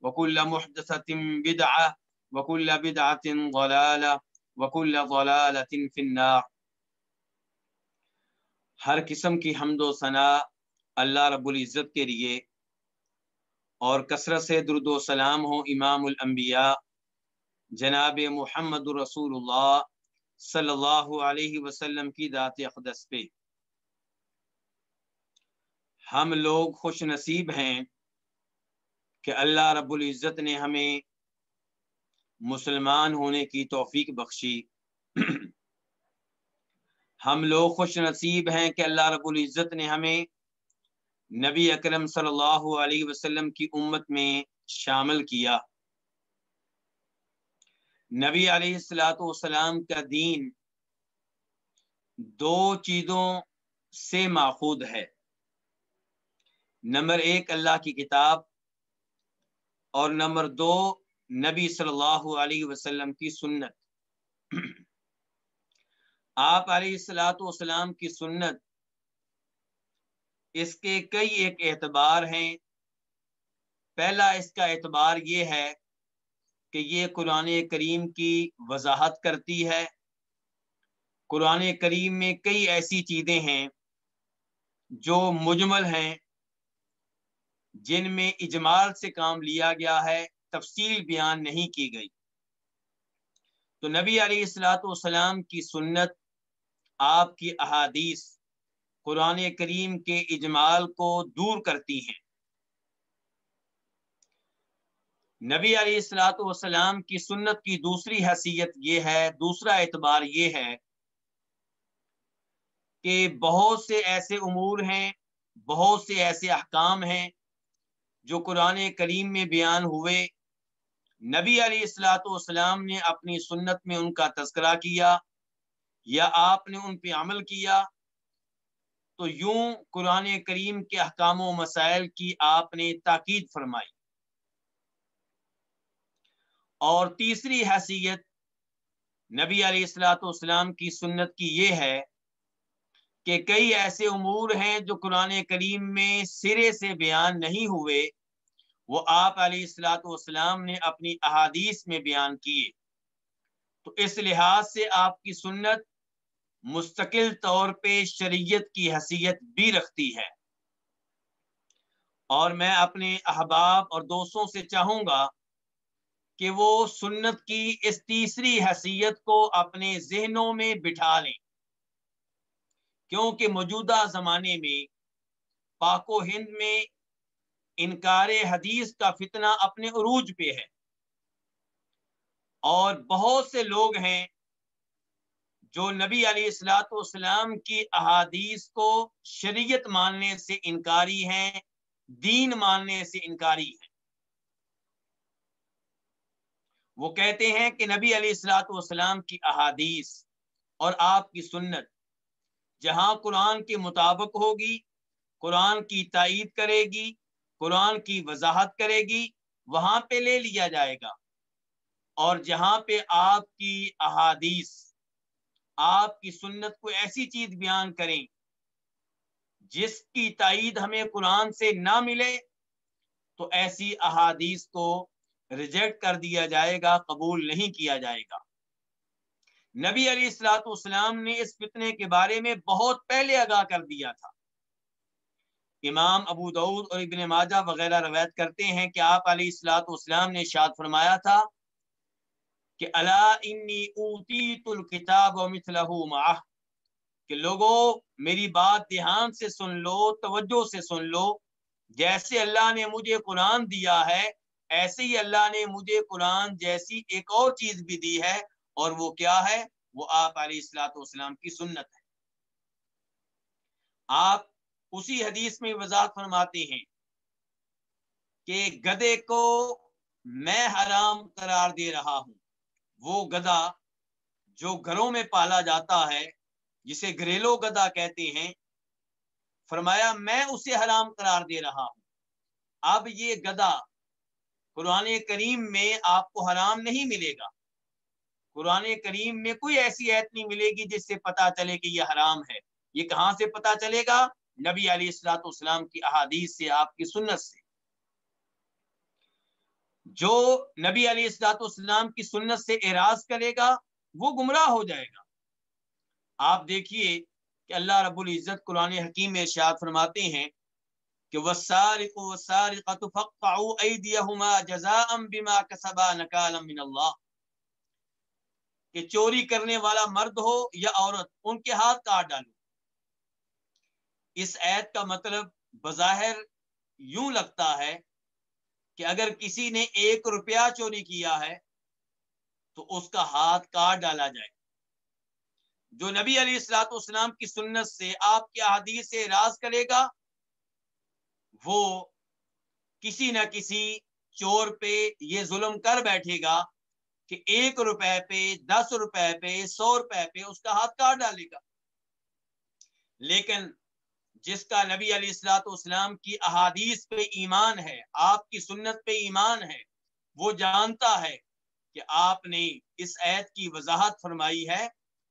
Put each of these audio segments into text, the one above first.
وكل محدثة بدعة، وكل بدعة ضلالة، وكل ضلالة في النار. ہر قسم کی حمد و ثناء اللہ رب العزت کے لیے، اور کثرت سے درد و سلام ہو امام الانبیاء، جناب محمد رسول اللہ صلی اللہ علیہ وسلم کی ذات اقدس پہ۔ ہم لوگ خوش نصیب ہیں کہ اللہ رب العزت نے ہمیں مسلمان ہونے کی توفیق بخشی۔ ہم لوگ خوش نصیب ہیں کہ اللہ رب العزت نے ہمیں نبی اکرم صلی اللہ علیہ وسلم کی امت میں شامل کیا۔ نبی علیہ السلاۃ والسلام کا دین دو چیزوں سے ماخوذ ہے۔ نمبر ایک، اللہ کی کتاب۔ اور نمبر دو، نبی صلی اللہ علیہ وسلم کی سنت۔ آپ علیہ السلاۃ والسلام کی سنت، اس کے کئی ایک اعتبار ہیں۔ پہلا اس کا اعتبار یہ ہے کہ یہ قرآن کریم کی وضاحت کرتی ہے۔ قرآن کریم میں کئی ایسی چیزیں ہیں جو مجمل ہیں۔ جن میں اجمال سے کام لیا گیا ہے، تفصیل بیان نہیں کی گئی۔ تو نبی علیہ السلاۃ والسلام کی سنت، آپ کی احادیث قرآن کریم کے اجمال کو دور کرتی ہیں۔ نبی علیہ السلاۃ والسلام کی سنت کی دوسری حیثیت یہ ہے، دوسرا اعتبار یہ ہے کہ بہت سے ایسے امور ہیں، بہت سے ایسے احکام ہیں جو قرآن کریم میں بیان ہوئے، نبی علیہ السلاۃ والسلام نے اپنی سنت میں ان کا تذکرہ کیا یا آپ نے ان پہ عمل کیا، تو یوں قرآن کریم کے احکام و مسائل کی آپ نے تاکید فرمائی۔ اور تیسری حیثیت نبی علیہ السلاۃ والسلام کی سنت کی یہ ہے کہ کئی ایسے امور ہیں جو قرآن کریم میں سرے سے بیان نہیں ہوئے، وہ آپ علیہ السلاۃ والسلام نے اپنی احادیث میں بیان کیے۔ تو اس لحاظ سے آپ کی سنت مستقل طور پہ شریعت کی حیثیت بھی رکھتی ہے۔ اور میں اپنے احباب اور دوستوں سے چاہوں گا کہ وہ سنت کی اس تیسری حیثیت کو اپنے ذہنوں میں بٹھا لیں۔ کیونکہ موجودہ زمانے میں پاک و ہند میں انکار حدیث کا فتنہ اپنے عروج پہ ہے۔ اور بہت سے لوگ ہیں جو نبی علیہ السلاۃ والسلام کی احادیث کو شریعت ماننے سے انکاری ہیں، دین ماننے سے انکاری ہیں۔ وہ کہتے ہیں کہ نبی علیہ السلاۃ والسلام کی احادیث اور آپ کی سنت جہاں قرآن کے مطابق ہوگی، قرآن کی تائید کرے گی، قرآن کی وضاحت کرے گی، وہاں پہ لے لیا جائے گا۔ اور جہاں پہ آپ کی احادیث، آپ کی سنت کو ایسی چیز بیان کریں، جس کی تائید ہمیں قرآن سے نہ ملے، تو ایسی احادیث کو ریجیکٹ کر دیا جائے گا، قبول نہیں کیا جائے گا۔ نبی علی السلاۃ والسلام نے اس فتنے کے بارے میں بہت پہلے آگاہ کر دیا تھا۔ امام ابو دعود اور ابن ماجہ وغیرہ روایت کرتے ہیں کہ آپ علیہ السلاۃ والسلام نے شاد فرمایا تھا کہ اللہ انی اوتیت الکتاب و معہ، کہ لوگوں میری بات دھیان سے سن لو، توجہ سے سن لو، جیسے اللہ نے مجھے قرآن دیا ہے، ایسے ہی اللہ نے مجھے قرآن جیسی ایک اور چیز بھی دی ہے اور وہ کیا ہے؟ وہ آپ علیہ السلاۃ والسلام کی سنت ہے۔ آپ اسی حدیث میں وضاحت فرماتے ہیں کہ گدے کو میں حرام قرار دے رہا ہوں۔ وہ گدا جو گھروں میں پالا جاتا ہے، جسے گھریلو گدا کہتے ہیں، فرمایا میں اسے حرام قرار دے رہا ہوں۔ اب یہ گدا قرآن کریم میں آپ کو حرام نہیں ملے گا۔ قرآن کریم میں کوئی ایسی ایت نہیں ملے گی جس سے پتا چلے کہ یہ حرام ہے۔ یہ کہاں سے پتا چلے گا؟ نبی علیہ السلاۃ والسلام کی احادیث سے، آپ کی سنت سے۔ جو نبی علیہ السلاۃ والسلام کی سنت سے اعراض کرے گا، وہ گمراہ ہو جائے گا۔ آپ دیکھیے کہ اللہ رب العزت قرآن حکیم میں ارشاد فرماتے ہیں کہ وَالسَّارِقُ وَالسَّارِقَةُ فَقْطَعُوا أَيْدِيَهُمَا جَزَاءً بِمَا كَسَبَا نَكَالًا اللَّهِ۔ کہ چوری کرنے والا مرد ہو یا عورت، ان کے ہاتھ کاٹ ڈالو۔ اس عید کا مطلب بظاہر یوں لگتا ہے کہ اگر کسی نے ایک روپیہ چوری کیا ہے تو اس کا ہاتھ کاٹ ڈالا جائے۔ جو نبی علی السلاط اسلام کی سنت سے آپ کے حدیث سے راز کرے گا، وہ کسی نہ کسی چور پہ یہ ظلم کر بیٹھے گا کہ ایک روپے پہ، دس روپے پہ، سو روپے پہ اس کا ہاتھ کاٹ ڈالے گا۔ لیکن جس کا نبی علیہ السلاۃ والسلام کی احادیث پہ ایمان ہے، آپ کی سنت پہ ایمان ہے، وہ جانتا ہے کہ آپ نے اس عید کی وضاحت فرمائی ہے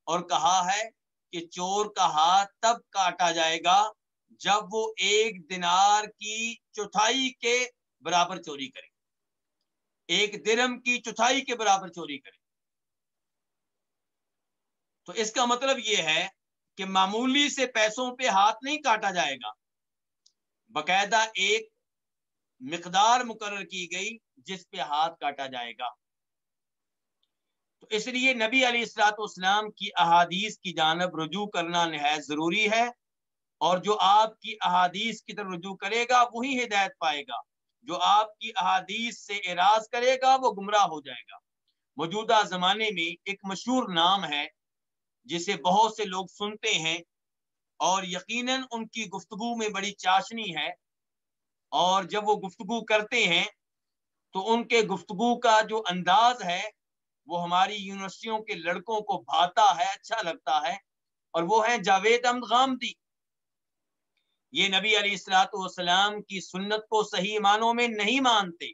اور کہا ہے کہ چور کا ہاتھ تب کاٹا جائے گا جب وہ ایک دینار کی چوتھائی کے برابر چوری کرے۔ ایک درم کی چوتھائی کے برابر چوری کرے۔ تو اس کا مطلب یہ ہے کہ معمولی سے پیسوں پہ ہاتھ نہیں کاٹا جائے گا۔ باقاعدہ ایک مقدار مقرر کی گئی جس پہ ہاتھ کاٹا جائے گا۔ تو اس لیے نبی علیہ السلاط اسلام کی احادیث کی جانب رجوع کرنا نہایت ضروری ہے اور جو آپ کی احادیث کی طرف رجوع کرے گا، وہی ہدایت پائے گا۔ جو آپ کی احادیث سے اعراض کرے گا وہ گمراہ ہو جائے گا۔ موجودہ زمانے میں ایک مشہور نام ہے جسے بہت سے لوگ سنتے ہیں اور یقیناً ان کی گفتگو میں بڑی چاشنی ہے۔ اور جب وہ گفتگو کرتے ہیں تو ان کے گفتگو کا جو انداز ہے وہ ہماری یونیورسٹیوں کے لڑکوں کو بھاتا ہے اچھا لگتا ہے۔ اور وہ ہیں جاوید احمد غامدی۔ یہ نبی علیہ السلاۃ والسلام کی سنت کو صحیح معنوں میں نہیں مانتے،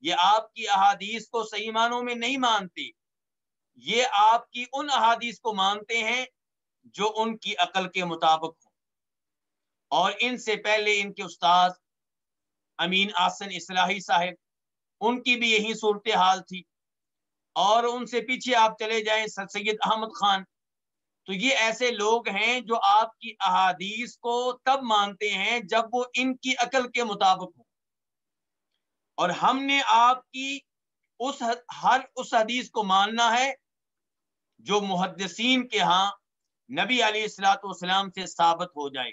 یہ آپ کی احادیث کو صحیح معنوں میں نہیں مانتے، یہ آپ کی ان احادیث کو مانتے ہیں جو ان کی عقل کے مطابق ہوں۔ اور ان سے پہلے ان کے استاد امین آسن اصلاحی صاحب، ان کی بھی یہی صورتحال تھی۔ اور ان سے پیچھے آپ چلے جائیں سر سید احمد خان تو یہ ایسے لوگ ہیں جو آپ کی احادیث کو تب مانتے ہیں جب وہ ان کی عقل کے مطابق ہو اور ہم نے آپ کی اس ہر اس حدیث کو ماننا ہے جو محدثین کے ہاں نبی علیہ السلاۃ والسلام سے ثابت ہو جائے۔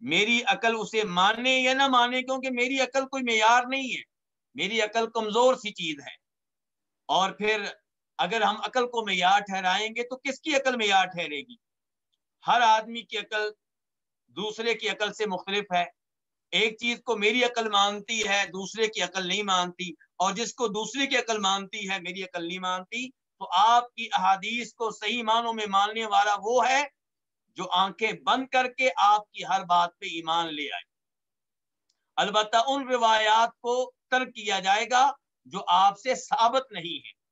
میری عقل اسے ماننے یا نہ مانے کیونکہ میری عقل کوئی معیار نہیں ہے۔ میری عقل کمزور سی چیز ہے۔ اور پھر اگر ہم عقل کو معیار ٹھہرائیں گے تو کس کی عقل معیار ٹھہرے گی؟ ہر آدمی کی عقل دوسرے کی عقل سے مختلف ہے۔ ایک چیز کو میری عقل مانتی ہے، دوسرے کی عقل نہیں مانتی، اور جس کو دوسرے کی عقل مانتی ہے، میری عقل نہیں مانتی۔ تو آپ کی احادیث کو صحیح معنوں میں ماننے والا وہ ہے جو آنکھیں بند کر کے آپ کی ہر بات پہ ایمان لے آئے۔ البتہ ان روایات کو ترک کیا جائے گا جو آپ سے ثابت نہیں ہے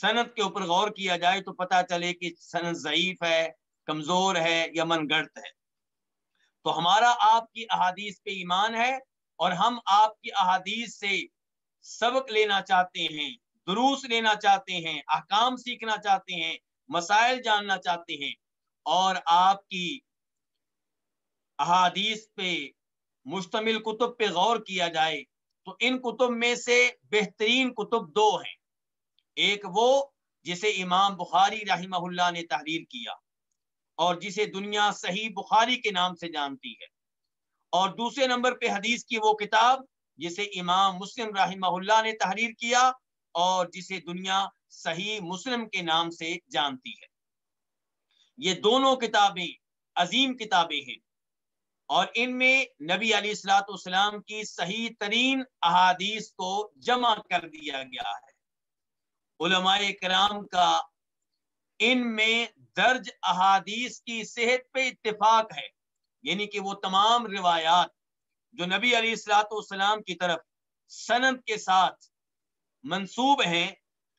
صنعت کے اوپر غور کیا جائے تو پتہ چلے کہ صنعت ضعیف ہے، کمزور ہے یا من گڑت ہے۔ تو ہمارا آپ کی احادیث پہ ایمان ہے اور ہم آپ کی احادیث سے سبق لینا چاہتے ہیں، دروس لینا چاہتے ہیں، احکام سیکھنا چاہتے ہیں، مسائل جاننا چاہتے ہیں۔ اور آپ کی احادیث پہ، مشتمل کتب پہ غور کیا جائے تو ان کتب میں سے بہترین کتب دو ہیں۔ ایک وہ جسے امام بخاری رحمہ اللہ نے تحریر کیا اور جسے دنیا صحیح بخاری کے نام سے جانتی ہے۔ اور دوسرے نمبر پہ حدیث کی وہ کتاب جسے امام مسلم رحمہ اللہ نے تحریر کیا اور جسے دنیا صحیح مسلم کے نام سے جانتی ہے۔ یہ دونوں کتابیں عظیم کتابیں ہیں اور ان میں نبی علی السلاۃ والسلام کی صحیح ترین احادیث کو جمع کر دیا گیا ہے۔ علماء کرام کا ان میں درج احادیث کی صحت پہ اتفاق ہے۔ یعنی کہ وہ تمام روایات جو نبی علی السلاۃ والسلام کی طرف سند کے ساتھ منصوب ہیں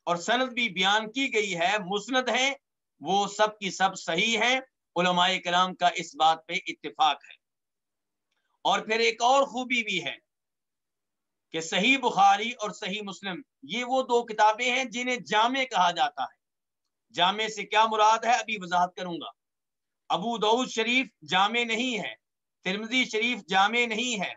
اور سند بھی بیان کی گئی ہے، مسند ہیں، وہ سب کی سب صحیح ہیں، علماء کرام کا اس بات پہ اتفاق ہے۔ اور پھر ایک اور خوبی بھی ہے۔ کہ صحیح بخاری اور صحیح مسلم، یہ وہ دو کتابیں ہیں جنہیں جامع کہا جاتا ہے۔ جامع سے کیا مراد ہے؟ ابھی وضاحت کروں گا۔ ابو دعود شریف جامع نہیں ہے ترمزی شریف جامع نہیں ہے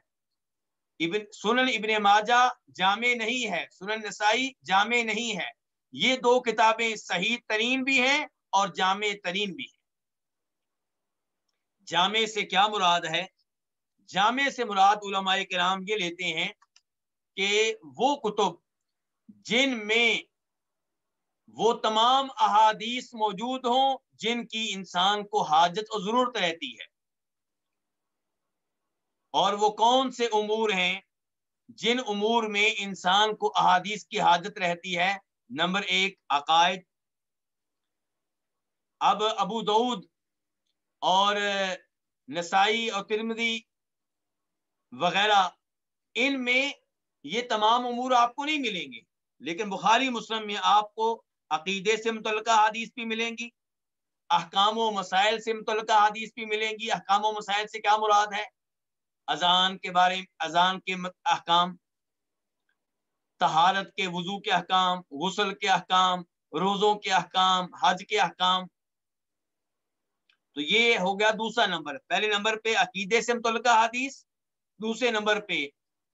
ابن، سنن ابن ماجہ جامع نہیں ہے سنن نسائی جامع نہیں ہے یہ دو کتابیں صحیح ترین بھی ہیں اور جامع ترین بھی ہیں۔ جامع سے کیا مراد ہے؟ جامع سے مراد علماء کرام یہ لیتے ہیں کہ وہ کتب جن میں وہ تمام احادیث موجود ہوں جن کی انسان کو حاجت اور ضرورت رہتی ہے۔ اور وہ کون سے امور ہیں جن امور میں انسان کو احادیث کی حاجت رہتی ہے؟ نمبر ایک، عقائد۔ اب ابو دعود اور نسائی اور ترمدی وغیرہ، ان میں یہ تمام امور آپ کو نہیں ملیں گے۔ لیکن بخاری مسلم میں آپ کو عقیدے سے متعلقہ حدیث بھی ملیں گی، احکام و مسائل سے متعلقہ حدیث بھی ملیں گی۔ احکام و مسائل سے کیا مراد ہے؟ اذان کے بارے میں اذان کے احکام، طہارت کے وضو کے احکام، غسل کے احکام، روزوں کے احکام، حج کے احکام۔ تو یہ ہو گیا دوسرا نمبر۔ پہلے نمبر پہ عقیدے سے متعلقہ حدیث، دوسرے نمبر پہ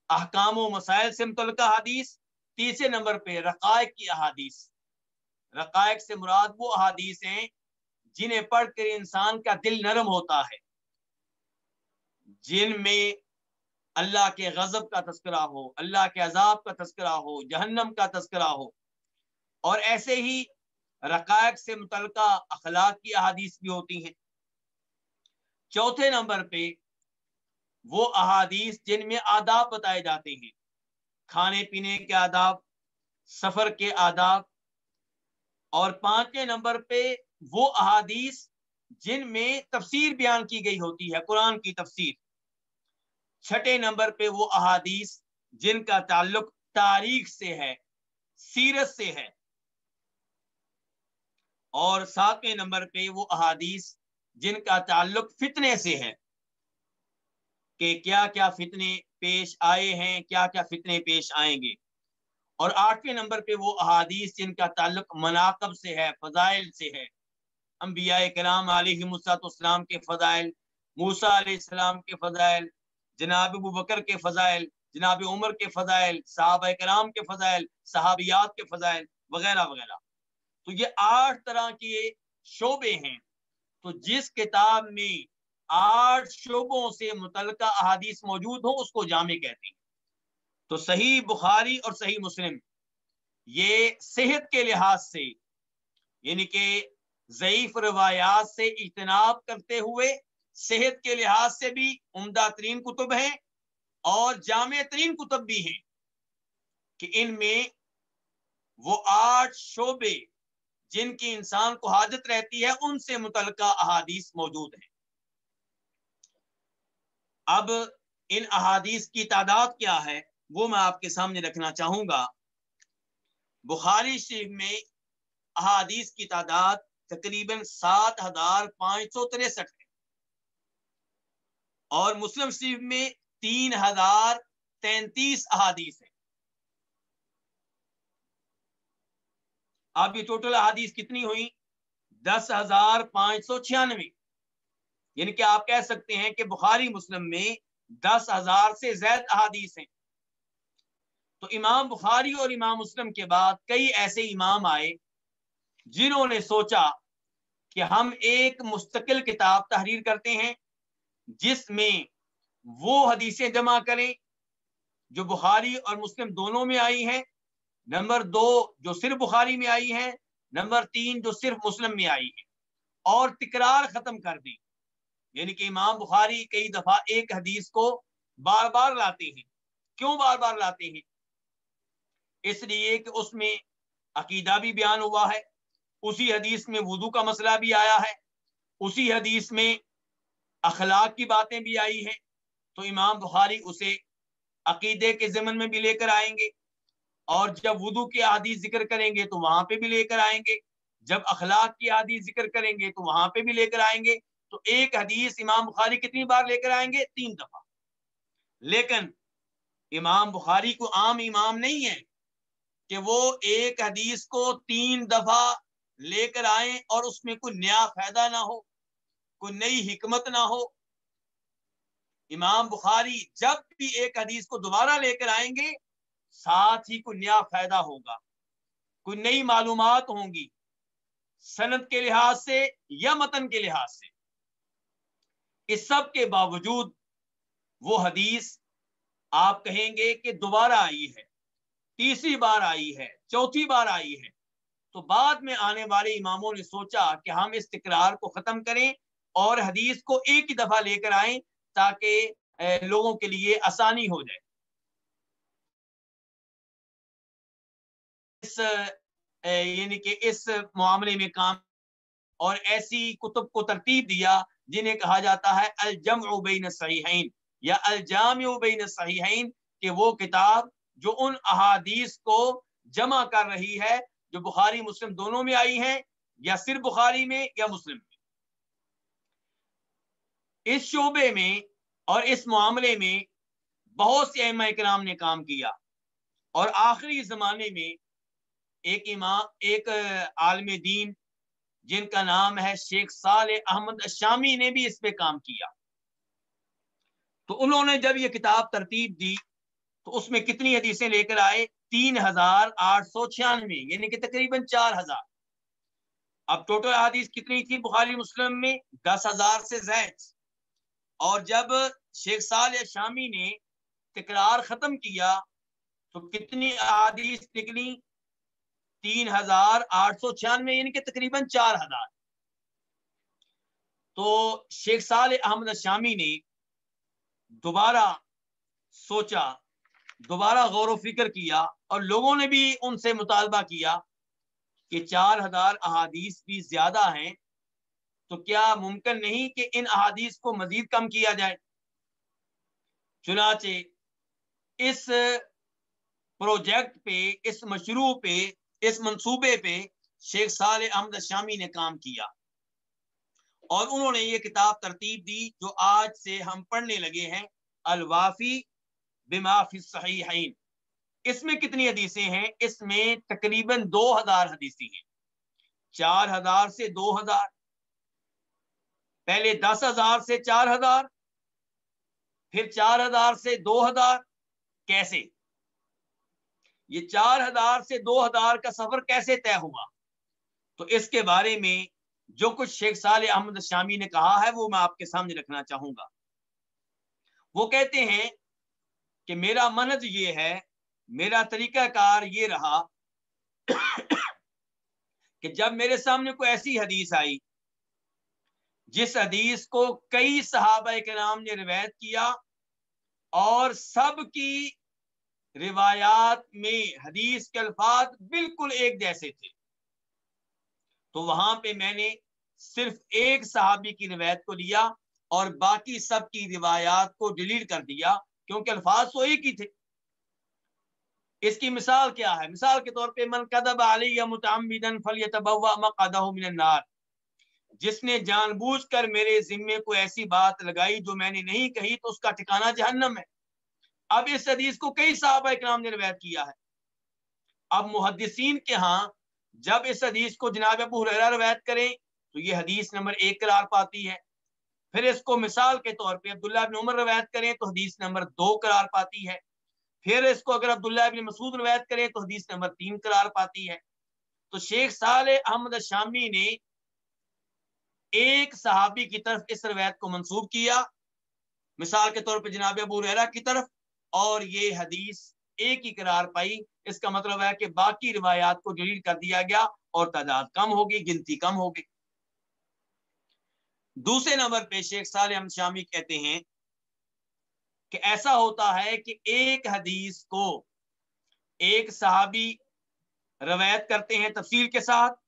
احکام و مسائل سے متعلقہ حدیث، تیسرے نمبر پہ رقائق کی احادیث۔ رقائق سے مراد وہ احادیث ہیں جنہیں پڑھ کر انسان کا دل نرم ہوتا ہے، جن میں اللہ کے غضب کا تذکرہ ہو، اللہ کے عذاب کا تذکرہ ہو، جہنم کا تذکرہ ہو۔ اور ایسے ہی رقائق سے متعلقہ اخلاق کی احادیث بھی ہوتی ہیں۔ چوتھے نمبر پہ وہ احادیث جن میں آداب بتائے جاتے ہیں۔ کھانے پینے کے آداب، سفر کے آداب اور پانچویں نمبر پہ وہ احادیث جن میں تفسیر بیان کی گئی ہوتی ہے، قرآن کی تفسیر۔ چھٹے نمبر پہ وہ احادیث جن کا تعلق تاریخ سے ہے، سیرت سے ہے۔ اور ساتویں نمبر پہ وہ احادیث جن کا تعلق فتنے سے ہے۔ کہ کیا کیا فتنے پیش آئے ہیں، کیا کیا فتنے پیش آئیں گے۔ اور آٹھویں نمبر پہ وہ احادیث جن کا تعلق مناقب سے ہے، فضائل سے ہے۔ انبیاء کرام علیہ مساط اسلام کے فضائل موسا علیہ السلام کے فضائل، جناب ابو بکر کے فضائل، جناب عمر کے فضائل، صحابہ کرام کے فضائل، صحابیات کے فضائل، وغیرہ وغیرہ۔ تو یہ آٹھ طرح کے شعبے ہیں۔ تو جس کتاب میں آٹھ شعبوں سے متعلقہ احادیث موجود ہو اس کو جامع کہتے ہیں۔ تو صحیح بخاری اور صحیح مسلم، یہ صحت کے لحاظ سے یعنی کہ ضعیف روایات سے اجتناب کرتے ہوئے، صحت کے لحاظ سے بھی عمدہ ترین کتب ہیں اور جامع ترین کتب بھی ہیں کہ ان میں وہ آٹھ شعبے جن کی انسان کو حاجت رہتی ہے، ان سے متعلقہ احادیث موجود ہیں۔ اب ان احادیث کی تعداد کیا ہے وہ میں آپ کے سامنے رکھنا چاہوں گا۔ بخاری شریف میں احادیث کی تعداد تقریباً سات ہزار پانچ سو تریسٹھ ہے۔ اور مسلم شریف میں تین ہزار تینتیس احادیث ہیں۔ اب یہ ٹوٹل احادیث کتنی ہوئی دس ہزار پانچ سو چھیانوے۔ یعنی کہ آپ کہہ سکتے ہیں کہ بخاری مسلم میں دس ہزار سے زائد احادیث ہیں۔ تو امام بخاری اور امام مسلم کے بعد کئی ایسے امام آئے جنہوں نے سوچا کہ ہم ایک مستقل کتاب تحریر کرتے ہیں جس میں وہ حدیثیں جمع کریں جو بخاری اور مسلم دونوں میں آئی ہیں۔ نمبر دو جو صرف بخاری میں آئی ہیں، نمبر تین جو صرف مسلم میں آئی ہے اور تکرار ختم کر دی یعنی کہ امام بخاری کئی دفعہ ایک حدیث کو بار بار لاتے ہیں۔ کیوں بار بار لاتے ہیں؟ اس لیے کہ اس میں عقیدہ بھی بیان ہوا ہے، اسی حدیث میں وضو کا مسئلہ بھی آیا ہے، اسی حدیث میں اخلاق کی باتیں بھی آئی ہیں۔ تو امام بخاری اسے عقیدے کے ضمن میں بھی لے کر آئیں گے اور جب وضو کی حدیث ذکر کریں گے تو وہاں پہ بھی لے کر آئیں گے۔ جب اخلاق کی حدیث ذکر کریں گے تو وہاں پہ بھی لے کر آئیں گے۔ تو ایک حدیث امام بخاری کتنی بار لے کر آئیں گے؟ تین دفعہ۔ لیکن امام بخاری کو عام امام نہیں ہے کہ وہ ایک حدیث کو تین دفعہ لے کر آئیں اور اس میں کوئی نیا فائدہ نہ ہو، کوئی نئی حکمت نہ ہو۔ امام بخاری جب بھی ایک حدیث کو دوبارہ لے کر آئیں گے، ساتھ ہی کوئی نیا فائدہ ہوگا، کوئی نئی معلومات ہوں گی۔ صنعت کے لحاظ سے یا متن کے لحاظ سے۔ اس سب کے باوجود وہ حدیث آپ کہیں گے کہ دوبارہ آئی ہے، تیسری بار آئی ہے، چوتھی بار آئی ہے۔ تو بعد میں آنے والے اماموں نے سوچا کہ ہم اس تکرار کو ختم کریں اور حدیث کو ایک ہی دفعہ لے کر آئیں تاکہ لوگوں کے لیے آسانی ہو جائے۔ اس یعنی کہ اس معاملے میں کام اور ایسی کتب کو ترتیب دیا جنہیں کہا جاتا ہے الجمع بین الصحیحین، یا الجامع بین الصحیحین، کہ وہ کتاب جو ان احادیث کو جمع کر رہی ہے، جو بخاری مسلم دونوں میں آئی ہیں، یا صرف بخاری میں یا مسلم میں۔ اس شعبے میں اور اس معاملے میں بہت سے اہم اکرام نے کام کیا۔ اور آخری زمانے میں ایک امام، ایک عالم دین جن کا نام ہے شیخ صالح احمد شامی نے بھی اس پہ کام کیا۔ تو انہوں نے جب یہ کتاب ترتیب دی، تو اس میں کتنی حدیثیں لے کر آئے؟ تین ہزار آٹھ سو چھیانوے یعنی کہ تقریباً چار ہزار۔ اب ٹوٹل حدیث کتنی تھی بخاری مسلم میں؟ دس ہزار سے زائد۔ اور جب شیخ سال شامی نے تکرار ختم کیا، تو کتنی احادیث نکلی تین ہزار آٹھ سو چھیانوے یعنی کہ تقریباً چار ہزار۔ تو شیخ سال احمد شامی نے دوبارہ سوچا، دوبارہ غور و فکر کیا اور لوگوں نے بھی ان سے مطالبہ کیا کہ چار ہزار احادیث بھی زیادہ ہیں، تو کیا ممکن نہیں کہ ان احادیث کو مزید کم کیا جائے؟ چنانچہ اس پروجیکٹ پہ، اس مشروع پہ اس منصوبے پہ شیخ صالح احمد شامی نے کام کیا اور انہوں نے یہ کتاب ترتیب دی جو آج سے ہم پڑھنے لگے ہیں، الوافی بما فی الصحیحین۔ اس میں کتنی حدیثیں ہیں؟ اس میں تقریباً دو ہزار حدیثیں ہیں۔ چار ہزار سے دو ہزار۔ پہلے دس ہزار سے چار ہزار، پھر چار ہزار سے دو ہزار۔ کیسے؟ یہ چار ہزار سے دو ہزار کا سفر کیسے طے ہوا؟ تو اس کے بارے میں جو کچھ شیخ صالح احمد شامی نے کہا ہے، وہ میں آپ کے سامنے رکھنا چاہوں گا۔ وہ کہتے ہیں کہ میرا منج یہ ہے، میرا طریقہ کار یہ رہا کہ جب میرے سامنے کوئی ایسی حدیث آئی، جس حدیث کو کئی صحابہ کے نام نے روایت کیا اور سب کی روایات میں حدیث کے الفاظ بالکل ایک جیسے تھے۔ تو وہاں پہ میں نے صرف ایک صحابی کی روایت کو لیا اور باقی سب کی روایات کو ڈیلیٹ کر دیا، کیونکہ الفاظ تو ایک ہی تھے۔ اس کی مثال کیا ہے؟ مثال کے طور پہ من قدب علی متعمدن فلیتبوا مقعدہ من النار۔ جس نے جان بوجھ کر میرے ذمے کو ایسی بات لگائی جو میں نے نہیں کہی تو اس کا ٹھکانہ جہنم ہے۔ اب اس حدیث کو کئی صحابہ اکرام نے روایت کیا ہے۔ اب محدثین کے ہاں جب اس حدیث کو جناب ابو حریرہ روایت کریں تو یہ حدیث نمبر ایک قرار پاتی ہے۔ پھر اس کو مثال کے طور پہ عبداللہ بن عمر روایت کریں تو حدیث نمبر دو قرار پاتی ہے۔ پھر اس کو اگر عبداللہ بن مسعود روایت کریں تو حدیث نمبر تین قرار پاتی ہے۔ تو شیخ صالح احمد شامی نے ایک صحابی کی طرف اس روایت کو منسوب کیا۔ مثال کے طور پہ جناب ابو ریرا کی طرف اور یہ حدیث ایک ہی قرار پائی۔ اس کا مطلب ہے کہ باقی روایات کو ڈیلیٹ کر دیا گیا اور تعداد کم ہوگی، گنتی کم ہوگی۔ دوسرے نمبر پہ شیخ صالح شامی کہتے ہیں کہ ایسا ہوتا ہے کہ ایک حدیث کو ایک صحابی روایت کرتے ہیں تفصیل کے ساتھ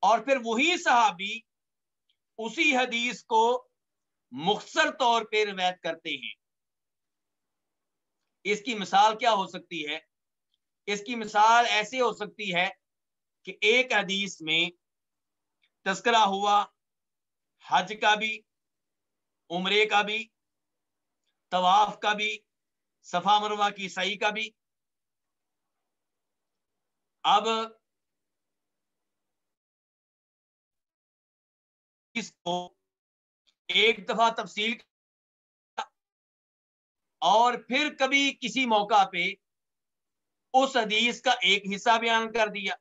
اور پھر وہی صحابی اسی حدیث کو مختصر طور پہ روایت کرتے ہیں۔ اس کی مثال کیا ہو سکتی ہے؟ اس کی مثال ایسے ہو سکتی ہے کہ ایک حدیث میں تذکرہ ہوا، حج کا بھی، عمرے کا بھی، طواف کا بھی، صفا مروا کی صحیح کا بھی۔ اب اس کو ایک دفعہ تفصیل اور پھر کبھی کسی موقع پہ اس حدیث کا ایک حصہ بیان کر دیا۔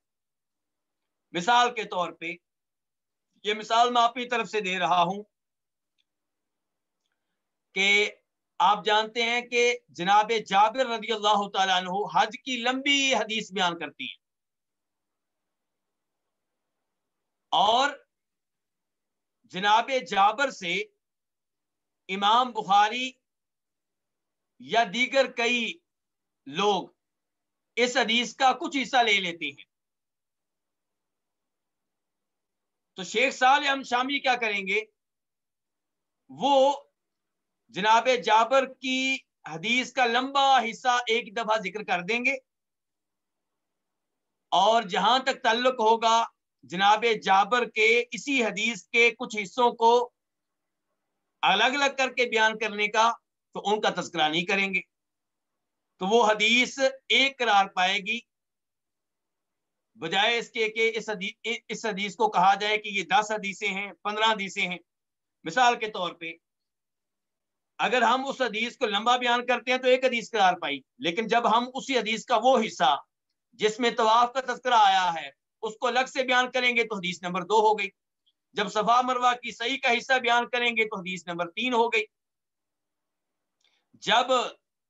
مثال کے طور پہ یہ مثال میں اپنی طرف سے دے رہا ہوں کہ آپ جانتے ہیں کہ جناب جابر رضی اللہ تعالیٰ عنہ حج کی لمبی حدیث بیان کرتی ہیں۔ اور جناب جابر سے امام بخاری یا دیگر کئی لوگ اس حدیث کا کچھ حصہ لے لیتے ہیں۔ تو شیخ سال ہم شامی کیا کریں گے؟ وہ جناب جابر کی حدیث کا لمبا حصہ ایک دفعہ ذکر کر دیں گے۔ اور جہاں تک تعلق ہوگا جناب جابر کے، اسی حدیث کے کچھ حصوں کو الگ الگ کر کے بیان کرنے کا۔ تو ان کا تذکرہ نہیں کریں گے۔ تو وہ حدیث ایک قرار پائے گی۔ بجائے اس کے کہ اس حدیث اس حدیث کو کہا جائے کہ یہ دس حدیثیں ہیں، پندرہ حدیثیں ہیں۔ مثال کے طور پہ، اگر ہم اس حدیث کو لمبا بیان کرتے ہیں تو ایک حدیث قرار پائی۔ لیکن جب ہم اسی حدیث کا وہ حصہ، جس میں طواف کا تذکرہ آیا ہے، اس کو الگ سے بیان کریں گے تو حدیث نمبر دو ہو گئی۔ جب صفا مروا کی صحیح کا حصہ بیان کریں گے تو حدیث نمبر تین ہو گئی۔ جب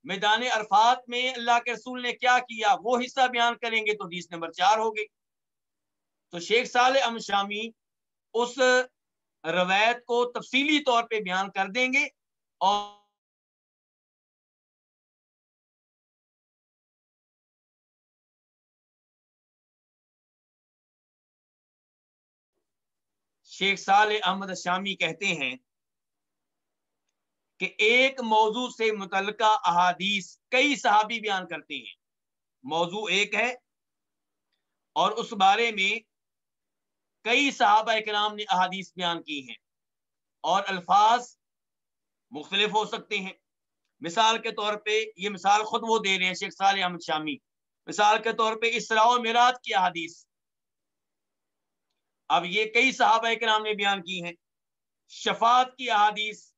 میدان عرفات میں اللہ کے رسول نے کیا کیا، وہ حصہ بیان کریں گے تو حدیث نمبر چار ہو گئی۔ تو شیخ صالح ام شامی اس روایت کو تفصیلی طور پہ بیان کر دیں گے اور شیخ صالح احمد شامی کہتے ہیں کہ ایک موضوع سے متعلقہ احادیث کئی صحابی بیان کرتے ہیں۔ موضوع ایک ہے اور اس بارے میں کئی صحابہ کرام نے احادیث بیان کی ہیں اور الفاظ مختلف ہو سکتے ہیں۔ مثال کے طور پہ یہ مثال خود وہ دے رہے ہیں شیخ صالح احمد شامی۔ مثال کے طور پہ اسراء و میراج کی احادیث۔ اب یہ کئی صحابہ کرام نے بیان کی ہیں۔ شفاعت کی احادیث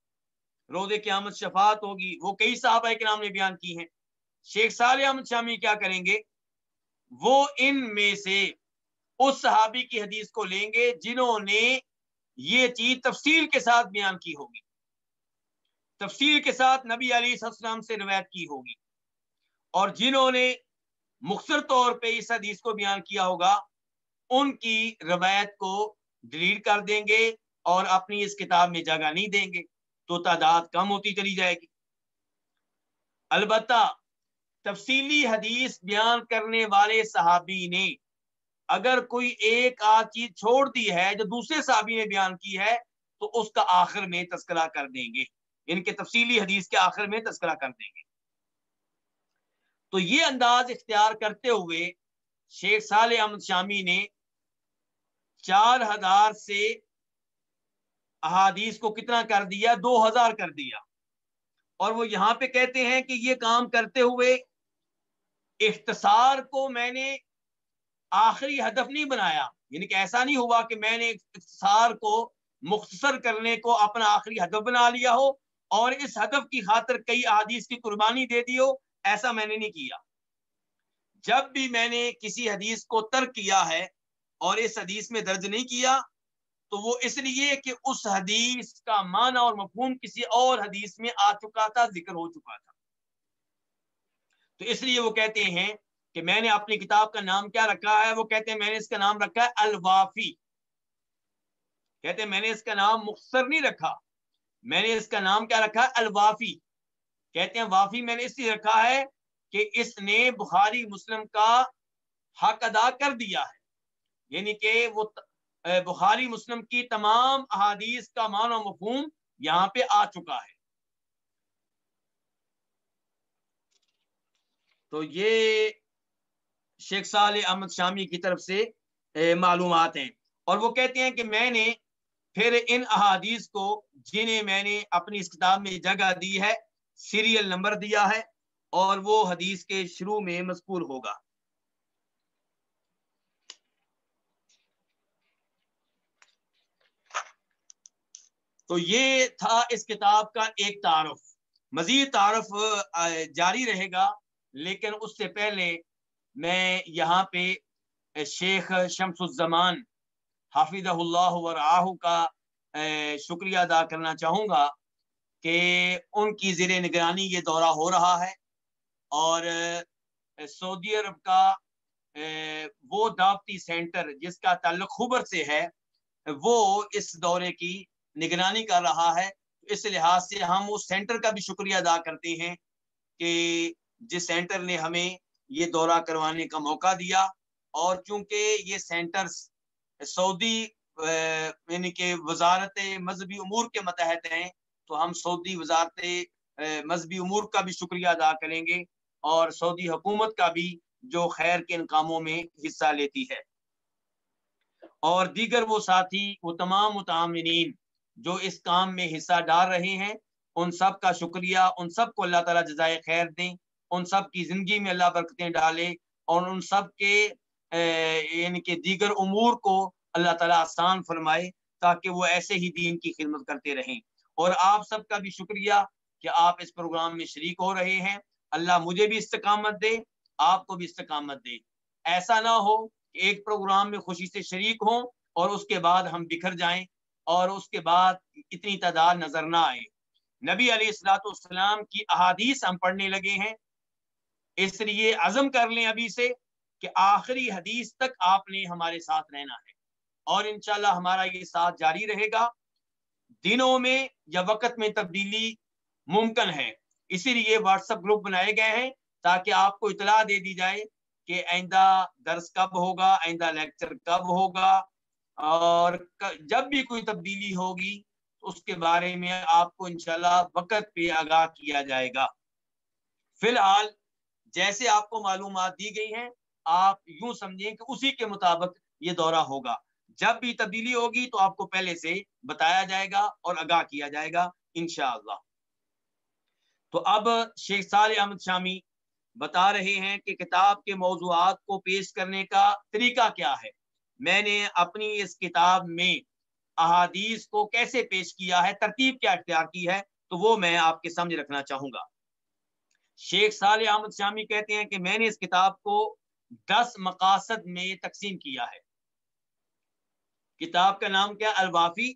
روز قیامت شفاعت ہوگی۔ وہ کئی صحابہ کرام نے بیان کی ہیں۔ شیخ صالح احمد شامی کیا کریں گے؟ وہ ان میں سے اس صحابی کی حدیث کو لیں گے جنہوں نے یہ چیز تفصیل کے ساتھ بیان کی ہوگی۔ تفصیل کے ساتھ نبی علی السلام سے روایت کی ہوگی۔ اور جنہوں نے مختصر طور پہ اس حدیث کو بیان کیا ہوگا، ان کی روایت کو ڈیلیٹ کر دیں گے اور اپنی اس کتاب میں جگہ نہیں دیں گے۔ تو تعداد کم ہوتی چلی جائے گی۔ البتہ تفصیلی حدیث بیان کرنے والے صحابی نے اگر کوئی ایک آدھ چیز چھوڑ دی ہے جو دوسرے صحابی نے بیان کی ہے، تو اس کا آخر میں تذکرہ کر دیں گے۔ یعنی ان کے تفصیلی حدیث کے آخر میں تذکرہ کر دیں گے۔ تو یہ انداز اختیار کرتے ہوئے شیخ صالح احمد شامی نے چار ہزار سے احادیث کو کتنا کر دیا؟ دو ہزار کر دیا۔ اور وہ یہاں پہ کہتے ہیں کہ یہ کام کرتے ہوئے اختصار کو میں نے آخری ہدف نہیں بنایا۔ یعنی کہ ایسا نہیں ہوا کہ میں نے اختصار کو مختصر کرنے کو اپنا آخری ہدف بنا لیا ہو اور اس ہدف کی خاطر کئی احادیث کی قربانی دے دی ہو۔ ایسا میں نے نہیں کیا۔ جب بھی میں نے کسی حدیث کو ترک کیا ہے اور اس حدیث میں درج نہیں کیا تو وہ اس لیے کہ اس حدیث کا معنی اور مفہوم کسی اور حدیث میں آ چکا تھا، ذکر ہو چکا تھا۔ تو اس لیے وہ کہتے ہیں کہ میں نے اپنی کتاب کا نام کیا رکھا ہے؟ وہ کہتے ہیں میں نے اس کا نام رکھا ہے الوافی۔ کہتے ہیں میں نے اس کا نام مختصر نہیں رکھا۔ میں نے اس کا نام کیا رکھا ہے؟ الوافی۔ کہتے ہیں وافی میں نے اس لیے رکھا ہے کہ اس نے بخاری مسلم کا حق ادا کر دیا ہے۔ یعنی کہ وہ بخاری مسلم کی تمام احادیث کا معنی و مفہوم یہاں پہ آ چکا ہے۔ تو یہ شیخ صالح احمد شامی کی طرف سے معلومات ہیں۔ اور وہ کہتے ہیں کہ میں نے پھر ان احادیث کو جنہیں میں نے اپنی اس کتاب میں جگہ دی ہے، سیریل نمبر دیا ہے اور وہ حدیث کے شروع میں مذکور ہوگا۔ تو یہ تھا اس کتاب کا ایک تعارف۔ مزید تعارف جاری رہے گا، لیکن اس سے پہلے میں یہاں پہ شیخ شمس الزمان حافظ اللہ و کا شکریہ ادا کرنا چاہوں گا کہ ان کی زیر نگرانی یہ دورہ ہو رہا ہے اور سعودی عرب کا وہ دعوتی سینٹر جس کا تعلق خبر سے ہے، وہ اس دورے کی نگرانی کر رہا ہے اس لحاظ سے ہم اس سینٹر کا بھی شکریہ ادا کرتے ہیں کہ جس سینٹر نے ہمیں یہ دورہ کروانے کا موقع دیا اور چونکہ یہ سینٹر سعودی یعنی کہ وزارت مذہبی امور کے متحد ہیں، تو ہم سعودی وزارت مذہبی امور کا بھی شکریہ ادا کریں گے اور سعودی حکومت کا بھی جو خیر کے ان کاموں میں حصہ لیتی ہے۔ اور دیگر وہ ساتھی، وہ تمام متعمرین جو اس کام میں حصہ ڈال رہے ہیں، ان سب کا شکریہ، ان سب کو اللہ تعالیٰ جزائے خیر دیں۔ ان سب کی زندگی میں اللہ برکتیں ڈالے اور ان سب کے یعنی کہ دیگر امور کو اللہ تعالیٰ آسان فرمائے تاکہ وہ ایسے ہی دین کی خدمت کرتے رہیں۔ اور آپ سب کا بھی شکریہ کہ آپ اس پروگرام میں شریک ہو رہے ہیں۔ اللہ مجھے بھی استقامت دے، آپ کو بھی استقامت دے۔ ایسا نہ ہو کہ ایک پروگرام میں خوشی سے شریک ہوں اور اس کے بعد ہم بکھر جائیں۔ اور اس کے بعد اتنی تعداد نظر نہ آئے۔ نبی علیہ السلاۃ والسلام کی احادیث ہم پڑھنے لگے ہیں۔ اس لیے عزم کر لیں ابھی سے کہ آخری حدیث تک آپ نے ہمارے ساتھ رہنا ہے۔ اور انشاءاللہ ہمارا یہ ساتھ جاری رہے گا۔ دنوں میں یا وقت میں تبدیلی ممکن ہے۔ اسی لیے واٹس ایپ گروپ بنائے گئے ہیں تاکہ آپ کو اطلاع دے دی جائے کہ آئندہ درس کب ہوگا، آئندہ لیکچر کب ہوگا۔ اور جب بھی کوئی تبدیلی ہوگی اس کے بارے میں آپ کو انشاءاللہ وقت پہ آگاہ کیا جائے گا۔ فی الحال جیسے آپ کو معلومات دی گئی ہیں، آپ یوں سمجھیں کہ اسی کے مطابق یہ دورہ ہوگا۔ جب بھی تبدیلی ہوگی تو آپ کو پہلے سے بتایا جائے گا اور آگاہ کیا جائے گا انشاءاللہ۔ تو اب شیخ صالح احمد شامی بتا رہے ہیں کہ کتاب کے موضوعات کو پیش کرنے کا طریقہ کیا ہے۔ میں نے اپنی اس کتاب میں احادیث کو کیسے پیش کیا ہے، ترتیب کیا اختیار کی ہے، تو وہ میں آپ کے سمجھ رکھنا چاہوں گا۔ شیخ صالح احمد شامی کہتے ہیں کہ میں نے اس کتاب کو دس مقاصد میں تقسیم کیا ہے۔ کتاب کا نام کیا؟ الوافی۔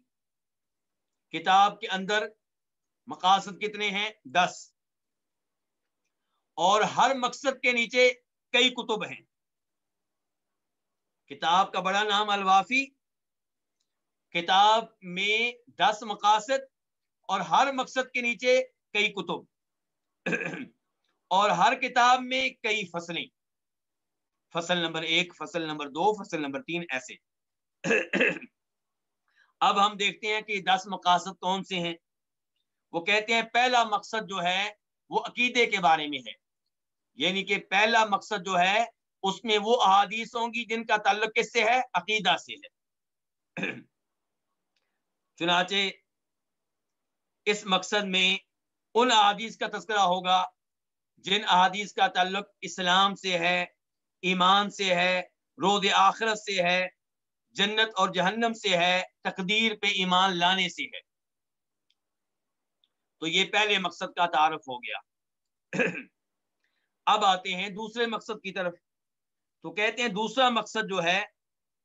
کتاب کے اندر مقاصد کتنے ہیں؟ دس۔ اور ہر مقصد کے نیچے کئی کتب ہیں۔ کتاب کا بڑا نام الوافی، کتاب میں دس مقاصد اور ہر مقصد کے نیچے کئی کتب، اور ہر کتاب میں کئی فصلیں۔ فصل نمبر ایک، فصل نمبر دو، فصل نمبر تین، ایسے۔ اب ہم دیکھتے ہیں کہ دس مقاصد کون سے ہیں۔ وہ کہتے ہیں پہلا مقصد جو ہے وہ عقیدے کے بارے میں ہے۔ یعنی کہ پہلا مقصد جو ہے اس میں وہ احادیث ہوں گی جن کا تعلق کس سے ہے؟ عقیدہ سے ہے۔ چنانچہ اس مقصد میں ان احادیث کا تذکرہ ہوگا جن احادیث کا تعلق اسلام سے ہے، ایمان سے ہے رود آخرت سے ہے، جنت اور جہنم سے ہے، تقدیر پہ ایمان لانے سے ہے۔ تو یہ پہلے مقصد کا تعارف ہو گیا۔ اب آتے ہیں دوسرے مقصد کی طرف۔ تو کہتے ہیں دوسرا مقصد جو ہے،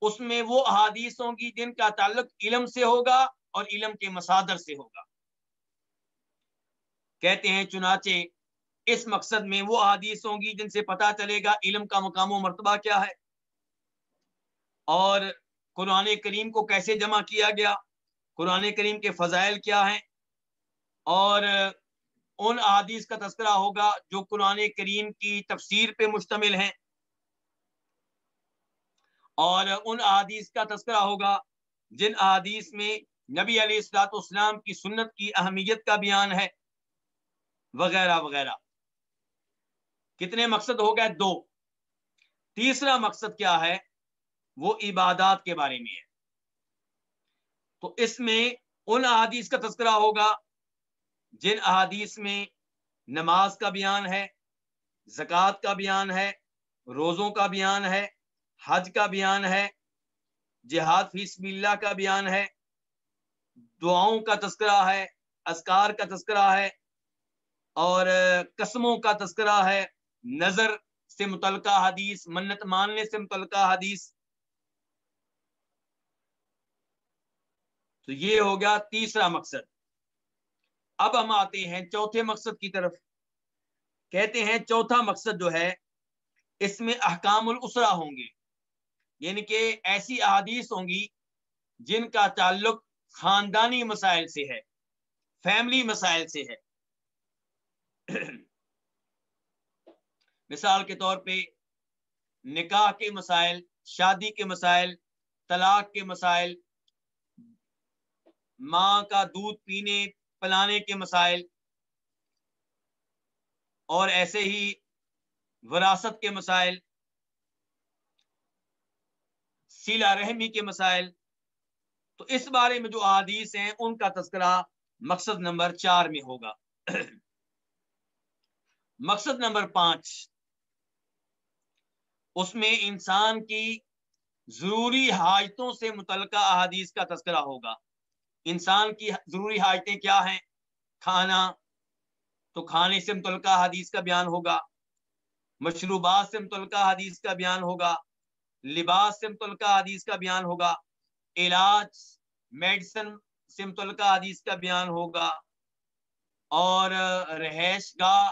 اس میں وہ احادیث ہوں گی جن کا تعلق علم سے ہوگا اور علم کے مسادر سے ہوگا۔ کہتے ہیں چنانچہ اس مقصد میں وہ احادیث ہوں گی جن سے پتا چلے گا علم کا مقام و مرتبہ کیا ہے۔ اور قرآن کریم کو کیسے جمع کیا گیا، قرآن کریم کے فضائل کیا ہیں، اور ان احادیث کا تذکرہ ہوگا جو قرآن کریم کی تفسیر پہ مشتمل ہیں۔ اور ان احادیث کا تذکرہ ہوگا جن احادیث میں نبی علیہ السلاط اسلام کی سنت کی اہمیت کا بیان ہے، وغیرہ وغیرہ۔ کتنے مقصد ہو گئے؟ دو۔ تیسرا مقصد کیا ہے؟ وہ عبادات کے بارے میں ہے۔ تو اس میں ان احادیث کا تذکرہ ہوگا جن احادیث میں نماز کا بیان ہے، زکوٰۃ کا بیان ہے، روزوں کا بیان ہے حج کا بیان ہے، جہاد فی سبیل اللہ کا بیان ہے، دعاؤں کا تذکرہ ہے، اذکار کا تذکرہ ہے، اور قسموں کا تذکرہ ہے، نظر سے متعلقہ حدیث، منت ماننے سے متعلقہ حدیث۔ تو یہ ہو گیا تیسرا مقصد۔ اب ہم آتے ہیں چوتھے مقصد کی طرف۔ کہتے ہیں چوتھا مقصد جو ہے، اس میں احکام الاسرا ہوں گے۔ یعنی کہ ایسی احادیث ہوں گی جن کا تعلق خاندانی مسائل سے ہے فیملی مسائل سے ہے۔ مثال کے طور پہ، نکاح کے مسائل، شادی کے مسائل، طلاق کے مسائل، ماں کا دودھ پینے، پلانے کے مسائل، اور ایسے ہی وراثت کے مسائل سیلا رحمی کے مسائل۔ تو اس بارے میں جو احادیث ہیں، ان کا تذکرہ مقصد نمبر چار میں ہوگا۔ مقصد نمبر پانچ۔ اس میں انسان کی ضروری حاجتوں سے متعلقہ احادیث کا تذکرہ ہوگا۔ انسان کی ضروری حاجتیں کیا ہیں؟ کھانا۔ تو کھانے سے متعلقہ حدیث کا بیان ہوگا۔ مشروبات سے متعلقہ حدیث کا بیان ہوگا۔ لباس سے متعلقہ حدیث کا بیان ہوگا، علاج میڈیسن سے متعلقہ حدیث کا بیان ہوگا، اور رہائش گاہ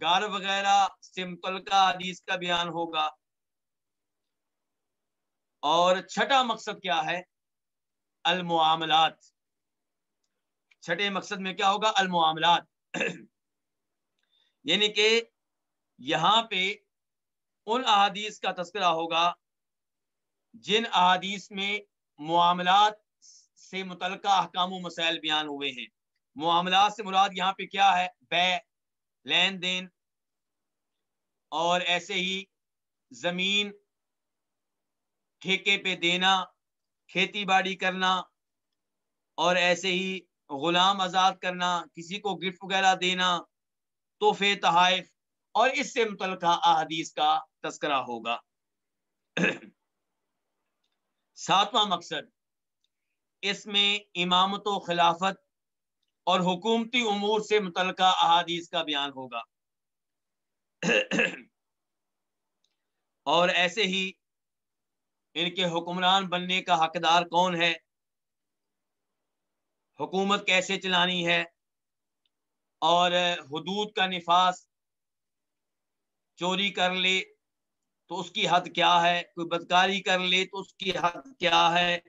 گار وغیرہ سے متعلقہ حدیث کا بیان ہوگا۔ اور چھٹا مقصد کیا ہے؟ المعاملات۔ چھٹے مقصد میں کیا ہوگا؟ المعاملات۔ یعنی کہ یہاں پہ ان احادیث کا تذکرہ ہوگا جن احادیث میں معاملات سے متعلقہ احکام و مسائل بیان ہوئے ہیں۔ معاملات سے مراد یہاں پہ کیا ہے؟ بے، لین دین، اور ایسے ہی زمین، ٹھیکے پہ دینا، کھیتی باڑی کرنا، اور ایسے ہی غلام آزاد کرنا، کسی کو گفٹ وغیرہ دینا، تحفے، تحائف اور اس سے متعلقہ احادیث کا تذکرہ ہوگا۔ ساتواں مقصد، اس میں امامت و خلافت اور حکومتی امور سے متعلقہ احادیث کا بیان ہوگا۔ اور ایسے ہی ان کے حکمران بننے کا حقدار کون ہے؟ حکومت کیسے چلانی ہے؟ اور حدود کا نفاذ چوری کر لے تو اس کی حد کیا ہے؟ کوئی بدکاری کر لے تو اس کی حد کیا ہے؟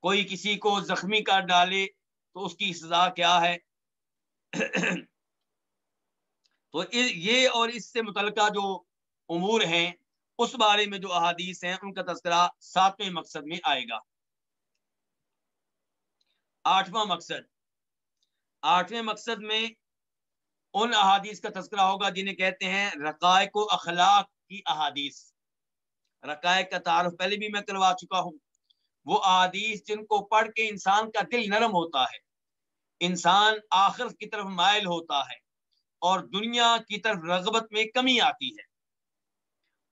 کوئی کسی کو زخمی کر ڈالے تو اس کی سزا کیا ہے؟ تو یہ اور اس سے متعلقہ جو امور ہیں، اس بارے میں جو احادیث ہیں، ان کا تذکرہ ساتویں مقصد میں آئے گا۔ آٹھواں مقصد۔ آٹھویں مقصد میں ان احادیث کا تذکرہ ہوگا جنہیں کہتے ہیں رقائق و اخلاق کی احادیث۔ رقائق کا تعارف پہلے بھی میں کروا چکا ہوں۔ وہ احادیث جن کو پڑھ کے انسان کا دل نرم ہوتا ہے۔ انسان آخر کی طرف مائل ہوتا ہے اور دنیا کی طرف رغبت میں کمی آتی ہے۔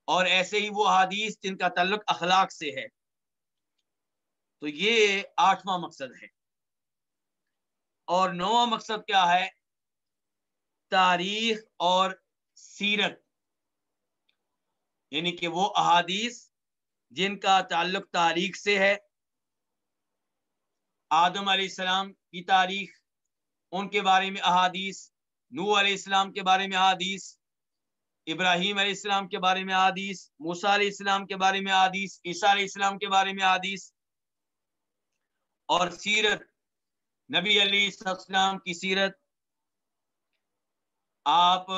اور ایسے ہی وہ حادیث جن کا تعلق اخلاق سے ہے۔ تو یہ آٹھواں مقصد ہے۔ اور نواں مقصد کیا ہے؟ تاریخ اور سیرت۔ یعنی کہ وہ احادیث جن کا تعلق تاریخ سے ہے۔ آدم علیہ السلام کی تاریخ، ان کے بارے میں احادیث نو علیہ السلام کے بارے میں احادیث، ابراہیم علیہ السلام کے بارے میں حدیث موسیٰ علیہ السلام کے بارے میں حدیث عیسیٰ علیہ السلام کے بارے میں حدیث اور سیرت، نبی علیہ السلام کی سیرت آپ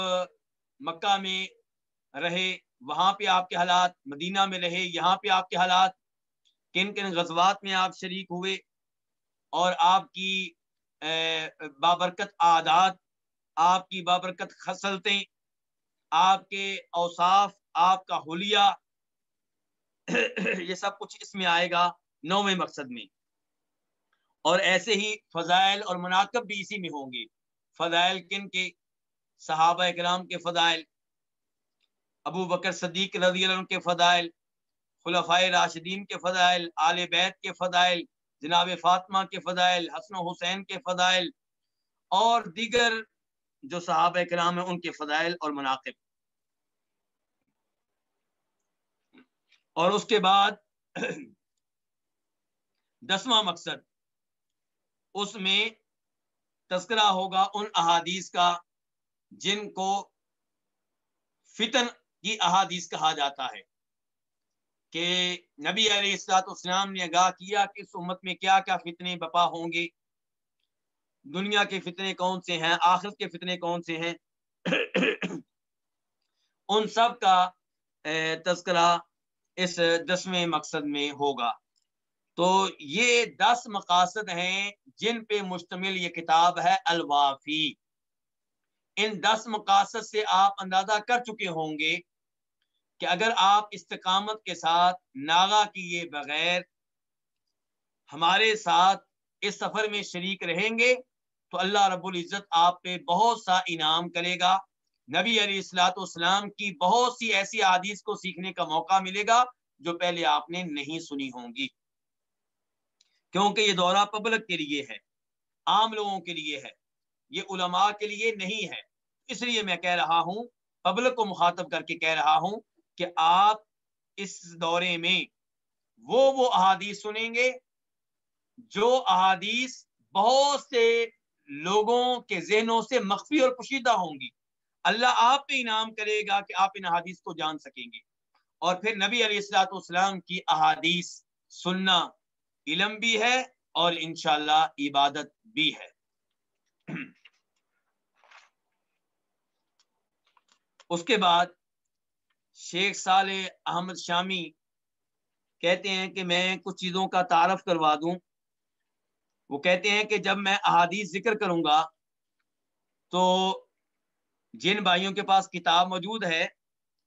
مکہ میں رہے، وہاں پہ آپ کے حالات مدینہ میں رہے، یہاں پہ آپ کے حالات کن کن غزوات میں آپ شریک ہوئے اور آپ کی بابرکت عادات، آپ کی بابرکت خصلتیں، آپ کے اوصاف، آپ کا حلیہ، یہ سب کچھ اس میں آئے گا نویں مقصد میں۔ اور ایسے ہی فضائل اور مناقب بھی اسی میں ہوں گے۔ فضائل کن کے؟ صحابہ اکرام کے فضائل، ابو بکر صدیق رضی اللہ عنہ کے فضائل خلفۂ راشدین کے فضائل، آل بیت کے فضائل، جناب فاطمہ کے فضائل، حسن و حسین کے فضائل، اور دیگر جو صحابہ کرام ہیں ان کے فضائل اور مناقب۔ اور اس کے بعد دسواں مقصد، اس میں تذکرہ ہوگا ان احادیث کا جن کو فتن کی احادیث کہا جاتا ہے کہ نبی علیہ السلاط اسلام نے آگاہ کیا کہ اس امت میں کیا کیا فتنے بپا ہوں گے، دنیا کے فتنے کون سے ہیں، آخرت کے فتنے کون سے ہیں؟ ان سب کا تذکرہ اس دسویں مقصد میں ہوگا۔ تو یہ دس مقاصد ہیں جن پہ مشتمل یہ کتاب ہے الوافی۔ ان دس مقاصد سے آپ اندازہ کر چکے ہوں گے کہ اگر آپ استقامت کے ساتھ ناغا کیے بغیر ہمارے ساتھ اس سفر میں شریک رہیں گے، تو اللہ رب العزت آپ پہ بہت سا انعام کرے گا۔ نبی علیہ السلاۃ والسلام کی بہت سی ایسی عادیث کو سیکھنے کا موقع ملے گا جو پہلے آپ نے نہیں سنی ہوں گی۔ کیونکہ یہ دورہ پبلک کے لیے ہے، عام لوگوں کے لیے ہے، یہ علماء کے لیے نہیں ہے۔ اس لیے میں کہہ رہا ہوں پبلک کو مخاطب کر کے کہہ رہا ہوں کہ آپ اس دورے میں وہ وہ احادیث سنیں گے جو احادیث بہت سے لوگوں کے ذہنوں سے مخفی اور پوشیدہ ہوں گی۔ اللہ آپ پہ انعام کرے گا کہ آپ ان احادیث کو جان سکیں گے۔ اور پھر نبی علیہ السلاۃ والسلام کی احادیث سننا علم بھی ہے اور انشاءاللہ عبادت بھی ہے۔ اس کے بعد شیخ صالح احمد شامی کہتے ہیں کہ میں کچھ چیزوں کا تعارف کروا دوں۔ وہ کہتے ہیں کہ جب میں احادیث ذکر کروں گا تو جن بھائیوں کے پاس کتاب موجود ہے،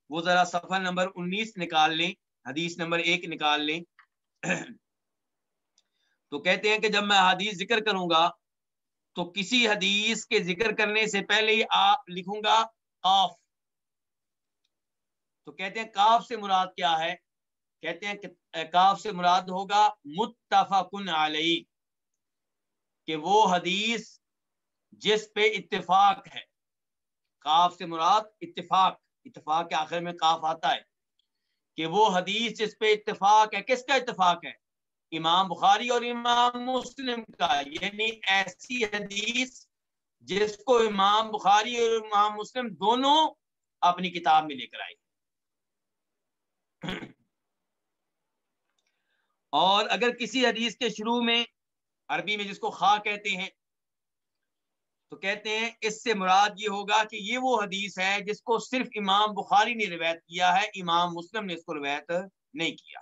وہ ذرا صفحہ نمبر انیس نکال لیں، حدیث نمبر ایک نکال لیں۔ تو کہتے ہیں کہ جب میں حدیث ذکر کروں گا تو کسی حدیث کے ذکر کرنے سے پہلے ہی آپ لکھوں گا قاف۔ تو کہتے ہیں کاف سے مراد کیا ہے؟ کہتے ہیں کہ کاف سے مراد ہوگا متفقن علیہ، کہ وہ حدیث جس پہ اتفاق ہے۔ کاف سے مراد اتفاق اتفاق کے آخر میں کاف آتا ہے۔ کہ وہ حدیث جس پہ اتفاق ہے، کس کا اتفاق ہے؟ امام بخاری اور امام مسلم کا یعنی ایسی حدیث جس کو امام بخاری اور امام مسلم دونوں اپنی کتاب میں لے کر آئے۔ اور اگر کسی حدیث کے شروع میں عربی میں جس کو خواہ کہتے ہیں، تو کہتے ہیں اس سے مراد یہ ہوگا کہ یہ وہ حدیث ہے جس کو صرف امام بخاری نے روایت کیا ہے، امام مسلم نے اس کو روایت نہیں کیا۔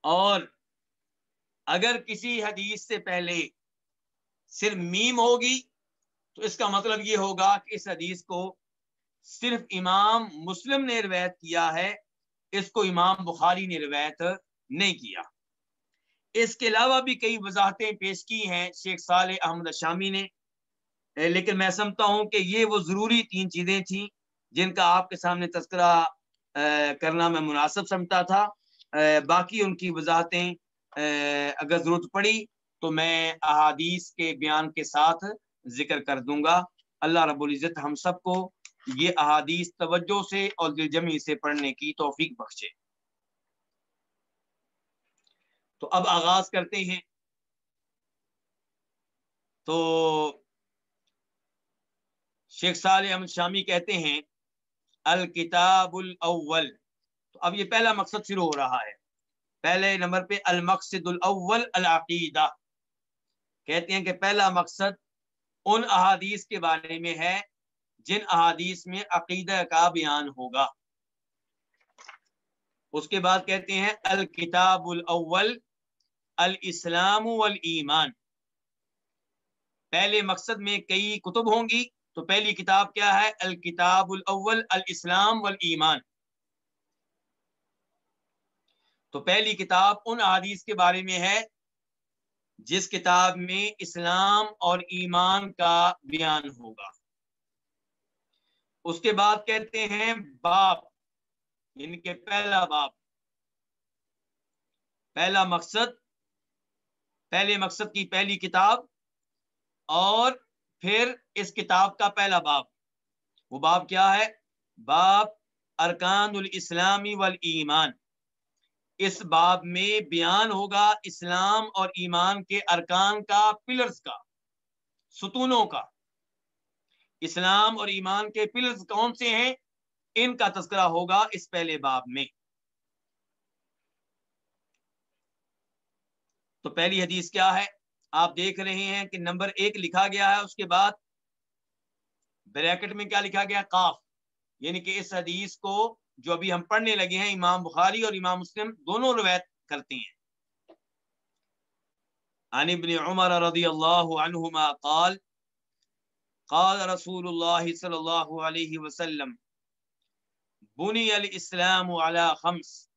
اور اگر کسی حدیث سے پہلے صرف میم ہوگی، تو اس کا مطلب یہ ہوگا کہ اس حدیث کو صرف امام مسلم نے روایت کیا ہے، اس کو امام بخاری نے روایت نہیں کیا۔ اس کے علاوہ بھی کئی وضاحتیں پیش کی ہیں، شیخ صالح احمد شامی نے۔ لیکن میں سمجھتا ہوں کہ یہ وہ ضروری تین چیزیں تھیں جن کا آپ کے سامنے تذکرہ کرنا میں مناسب سمجھتا تھا۔ باقی ان کی وضاحتیں اگر ضرورت پڑی تو میں احادیث کے بیان کے ساتھ ذکر کر دوں گا۔ اللہ رب العزت ہم سب کو یہ احادیث توجہ سے اور دل جمی سے پڑھنے کی توفیق بخشے۔ تو اب آغاز کرتے ہیں۔ تو شیخ صالح احمد شامی کہتے ہیں، الکتاب الاول۔ تو اب یہ پہلا مقصد شروع ہو رہا ہے۔ پہلے نمبر پہ المقصد الاول العقیدہ۔ کہتے ہیں کہ پہلا مقصد ان احادیث کے بارے میں ہے جن احادیث میں عقیدہ کا بیان ہوگا۔ اس کے بعد کہتے ہیں، الکتاب الاول، الاسلام والایمان پہلے مقصد میں کئی کتب ہوں گی، تو پہلی کتاب کیا ہے؟ الکتاب الاول، الاسلام والایمان تو پہلی کتاب ان احادیث کے بارے میں ہے، جس کتاب میں اسلام اور ایمان کا بیان ہوگا۔ اس کے بعد کہتے ہیں باپ یعنی کہ پہلا باپ۔ پہلا مقصد، پہلے مقصد کی پہلی کتاب اور پھر اس کتاب کا پہلا باپ۔ وہ باپ کیا ہے؟ باپ ارکان الاسلامی والایمان۔ اس باب میں بیان ہوگا اسلام اور ایمان کے ارکان کا، پلرز کا، ستونوں کا۔ اسلام اور ایمان کے پلرز کون سے ہیں؟ ان کا تذکرہ ہوگا اس پہلے باب میں۔ تو پہلی حدیث کیا ہے؟ آپ دیکھ رہے ہیں کہ نمبر ایک لکھا گیا ہے، اس کے بعد بریکٹ میں کیا لکھا گیا؟ کاف یعنی کہ اس حدیث کو جو ابھی ہم پڑھنے لگے ہیں، امام بخاری اور امام مسلم دونوں روایت کرتے ہیں۔ عن ابن عمر رضی اللہ عنہما قال قال رسول اللہ صلی اللہ علیہ وسلم، بنی الاسلام على خمس،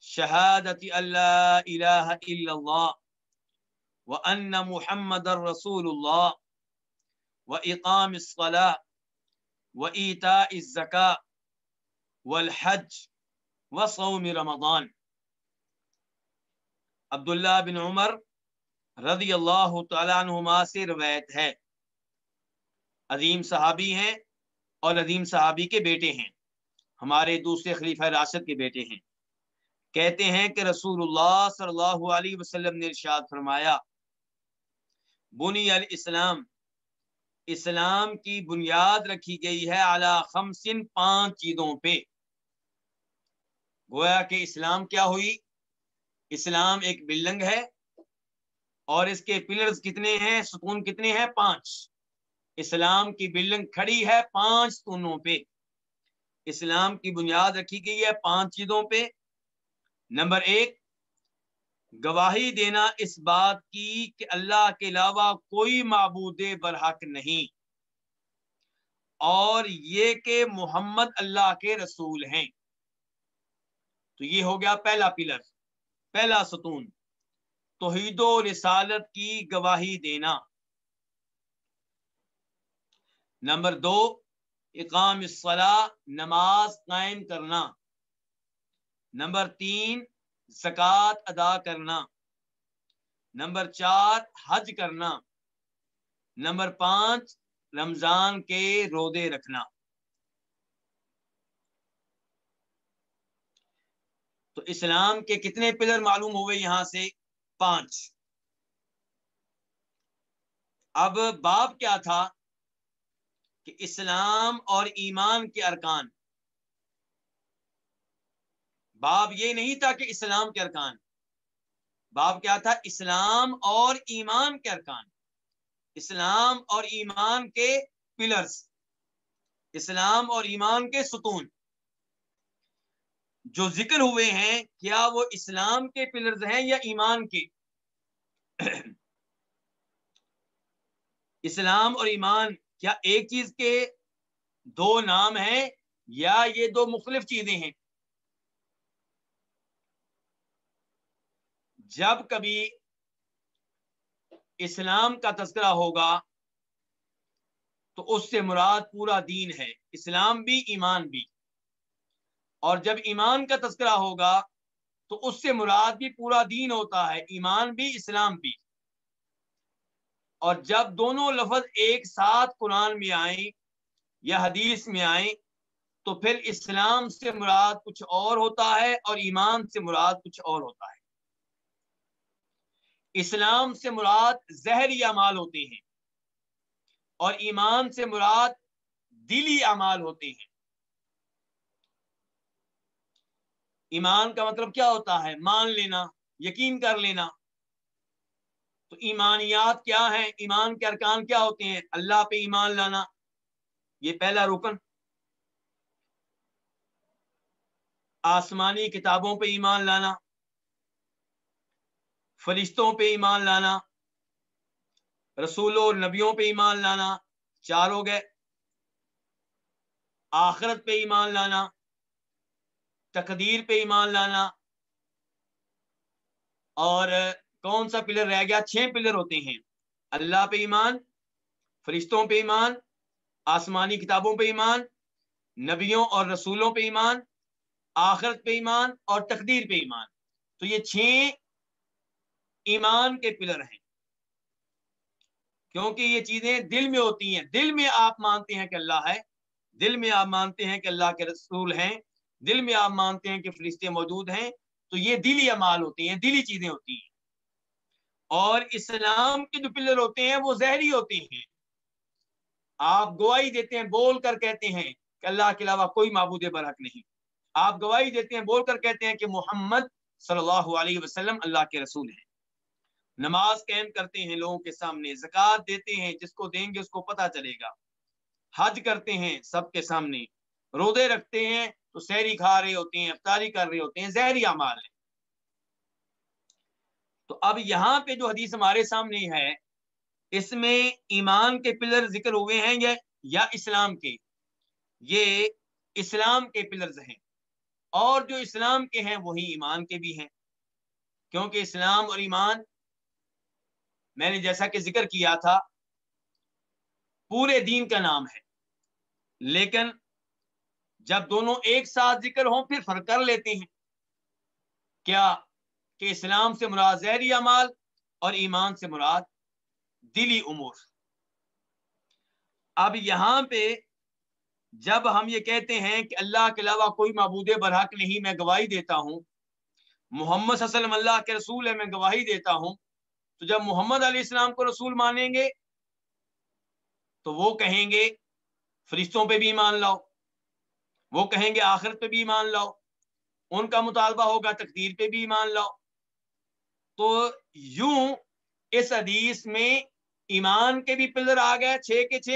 شہادت اللہ الہ الا اللہ وان محمد رسول اللہ واقام الصلاة وإيتاء الزكاة والحج وصوم رمضان۔ عبداللہ بن عمر رضی اللہ تعالیٰ عنہما سے روایت ہے۔ عظیم صحابی ہیں اور عظیم صحابی کے بیٹے ہیں۔ ہمارے دوسرے خلیفہ راشد کے بیٹے ہیں۔ کہتے ہیں کہ رسول اللہ صلی اللہ علیہ وسلم نے ارشاد فرمایا، بنی الاسلام، اسلام کی بنیاد رکھی گئی ہے اعلی خمسن پانچ چیزوں پہ۔ گویا کہ اسلام کیا ہوئی؟ اسلام ایک بلڈنگ ہے اور اس کے پلرز کتنے ہیں؟ ستون کتنے ہیں؟ پانچ۔ اسلام کی بلڈنگ کھڑی ہے پانچ ستونوں پہ۔ اسلام کی بنیاد رکھی گئی ہے پانچ چیزوں پہ۔ نمبر ایک، گواہی دینا اس بات کی کہ اللہ کے علاوہ کوئی معبود برحق نہیں۔ اور یہ کہ محمد اللہ کے رسول ہیں۔ تو یہ ہو گیا پہلا پلر، پہلا ستون۔ توحید و رسالت کی گواہی دینا۔ نمبر دو، اقام الصلاح نماز قائم کرنا. نمبر تین، زکوٰۃ ادا کرنا. نمبر چار، حج کرنا. نمبر پانچ، رمضان کے رودے رکھنا. تو اسلام کے کتنے پلر معلوم ہوئے یہاں سے؟ پانچ. اب باب کیا تھا؟ کہ اسلام اور ایمان کے ارکان۔ باب یہ نہیں تھا کہ اسلام کے ارکان۔ باب کیا تھا؟ اسلام اور ایمان کے ارکان۔ اسلام اور ایمان کے پلرز۔ اسلام اور ایمان کے ستون۔ جو ذکر ہوئے ہیں، کیا وہ اسلام کے پلرز ہیں یا ایمان کے؟ اسلام اور ایمان کیا ایک چیز کے دو نام ہیں یا یہ دو مختلف چیزیں ہیں؟ جب کبھی اسلام کا تذکرہ ہوگا تو اس سے مراد پورا دین ہے، اسلام بھی، ایمان بھی۔ اور جب ایمان کا تذکرہ ہوگا تو اس سے مراد بھی پورا دین ہوتا ہے، ایمان بھی، اسلام بھی۔ اور جب دونوں لفظ ایک ساتھ قرآن میں آئیں یا حدیث میں آئیں، تو پھر اسلام سے مراد کچھ اور ہوتا ہے اور ایمان سے مراد کچھ اور ہوتا ہے۔ اسلام سے مراد زہری اعمال ہوتے ہیں اور ایمان سے مراد دلی اعمال ہوتے ہیں۔ ایمان کا مطلب کیا ہوتا ہے؟ مان لینا، یقین کر لینا۔ تو ایمانیات کیا ہیں؟ ایمان کے ارکان کیا ہوتے ہیں؟ اللہ پہ ایمان لانا۔ یہ پہلا رکن۔ آسمانی کتابوں پہ ایمان لانا۔ فرشتوں پہ ایمان لانا۔ رسولوں اور نبیوں پہ ایمان لانا۔ چار ہو گئے۔ آخرت پہ ایمان لانا۔ تقدیر پہ ایمان لانا۔ اور کون سا پلر رہ گیا؟ چھ پلر ہوتے ہیں۔ اللہ پہ ایمان، فرشتوں پہ ایمان، آسمانی کتابوں پہ ایمان، نبیوں اور رسولوں پہ ایمان، آخرت پہ ایمان اور تقدیر پہ ایمان۔ تو یہ چھ ایمان کے پلر ہیں۔ کیونکہ یہ چیزیں دل میں ہوتی ہیں۔ دل میں آپ مانتے ہیں کہ اللہ ہے۔ دل میں آپ مانتے ہیں کہ اللہ کے رسول ہیں۔ دل میں آپ مانتے ہیں کہ فرشتے موجود ہیں۔ تو یہ دلی امال ہوتے ہیں، دلی چیزیں ہوتی ہیں۔ اور اسلام کے جو پلر ہوتے ہیں وہ زہری ہوتے ہیں۔ آپ گواہی دیتے ہیں، بول کر کہتے ہیں کہ اللہ کے علاوہ کوئی معبود برحق نہیں۔ آپ گواہی دیتے ہیں، بول کر کہتے ہیں کہ محمد صلی اللہ علیہ وسلم اللہ کے رسول ہیں۔ نماز قائم کرتے ہیں، لوگوں کے سامنے زکوٰۃ دیتے ہیں، جس کو دیں گے اس کو پتہ چلے گا۔ حج کرتے ہیں سب کے سامنے۔ رودے رکھتے ہیں تو سحری کھا رہے ہوتے ہیں، افطاری کر رہے ہوتے ہیں، زہری اعمال ہیں۔ تو اب یہاں پہ جو حدیث ہمارے سامنے ہے، اس میں ایمان کے پلر ذکر ہوئے ہیں یا یا اسلام کے؟ یہ اسلام کے پلرز ہیں۔ اور جو اسلام کے ہیں، وہی ایمان کے بھی ہیں۔ کیونکہ اسلام اور ایمان، میں نے جیسا کہ ذکر کیا تھا، پورے دین کا نام ہے۔ لیکن جب دونوں ایک ساتھ ذکر ہوں، پھر فرق کر لیتے ہیں۔ کیا کہ اسلام سے مراد زہری اعمال اور ایمان سے مراد دلی امور۔ اب یہاں پہ جب ہم یہ کہتے ہیں کہ اللہ کے علاوہ کوئی معبود برحق نہیں، میں گواہی دیتا ہوں، محمد صلی اللہ علیہ وسلم اللہ کے رسول ہے میں گواہی دیتا ہوں، تو جب محمد علیہ السلام کو رسول مانیں گے، تو وہ کہیں گے، فرشتوں پہ بھی ایمان لاؤ۔ وہ کہیں گے، آخرت پہ بھی ایمان لاؤ۔ ان کا مطالبہ ہوگا، تقدیر پہ بھی ایمان لاؤ۔ تو یوں اس حدیث میں ایمان کے بھی پلر آ گئے چھ کے چھ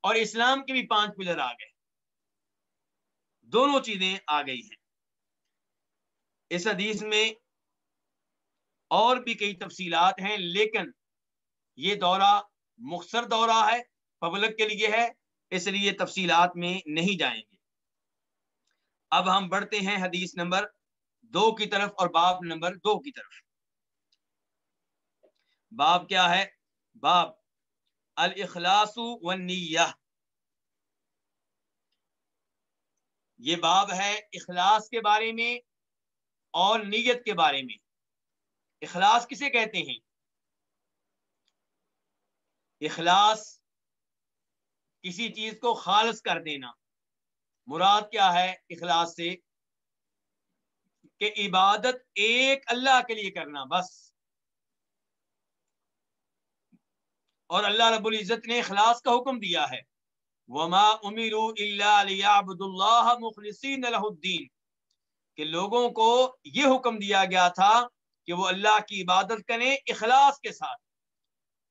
اور اسلام کے بھی پانچ پلر آ گئے۔ دونوں چیزیں آ گئی ہیں۔ اس حدیث میں اور بھی کئی تفصیلات ہیں، لیکن یہ دورہ مختصر دورہ ہے، پبلک کے لیے ہے، اس لیے تفصیلات میں نہیں جائیں گے۔ اب ہم بڑھتے ہیں حدیث نمبر دو کی طرف اور باب نمبر دو کی طرف۔ باب کیا ہے؟ باب الاخلاص والنیہ۔ یہ باب ہے اخلاص کے بارے میں اور نیت کے بارے میں۔ اخلاص کسے کہتے ہیں؟ اخلاص کسی چیز کو خالص کر دینا۔ مراد کیا ہے اخلاص سے؟ کہ عبادت ایک اللہ کے لیے کرنا، بس۔ اور اللہ رب العزت نے اخلاص کا حکم دیا ہے۔ وما امروا الا ليعبدوا الله مخلصين له الدين۔ کہ لوگوں کو یہ حکم دیا گیا تھا کہ وہ اللہ کی عبادت کریں اخلاص کے ساتھ۔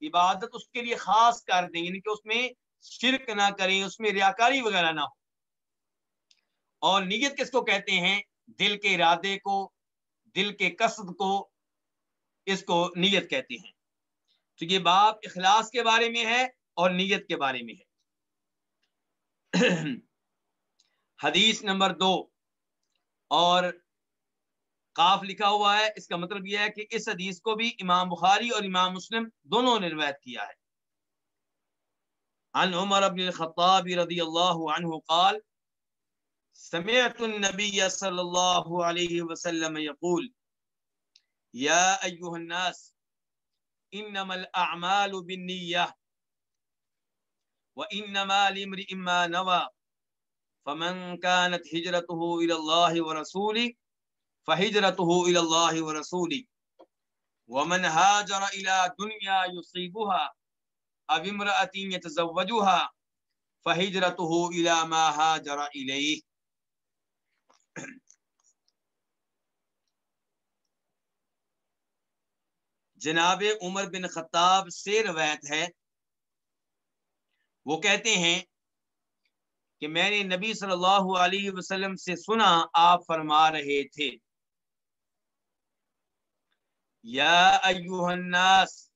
عبادت اس کے لیے خاص کر دیں یعنی کہ اس میں شرک نہ کریں، اس میں ریاکاری وغیرہ نہ ہو۔ اور نیت کس کو کہتے ہیں؟ دل کے ارادے کو، دل کے قصد کو اس کو نیت کہتے ہیں۔ تو یہ باب اخلاص کے بارے میں ہے اور نیت کے بارے میں ہے۔ حدیث نمبر دو اور قاف لکھا ہوا ہے۔ اس کا مطلب یہ ہے کہ اس حدیث کو بھی امام بخاری اور امام مسلم دونوں نے روایت کیا ہے۔ عن عمر بن الخطاب رضی اللہ عنہ قال، سمعت النبي صلى الله عليه وسلم يقول يا أيها الناس إنما الأعمال بالنية وإنما لامرئ ما نوى فمن كانت هجرته إلى الله ورسوله فهجرته إلى الله ورسوله ومن هاجر إلى دنيا يصيبها أو امرأة يتزوجها فهجرته إلى ما هاجر إليه. جناب عمر بن خطاب سے روایت ہے۔ وہ کہتے ہیں کہ میں نے نبی صلی اللہ علیہ وسلم سے سنا، آپ فرما رہے تھے۔ یا ایوہ الناس،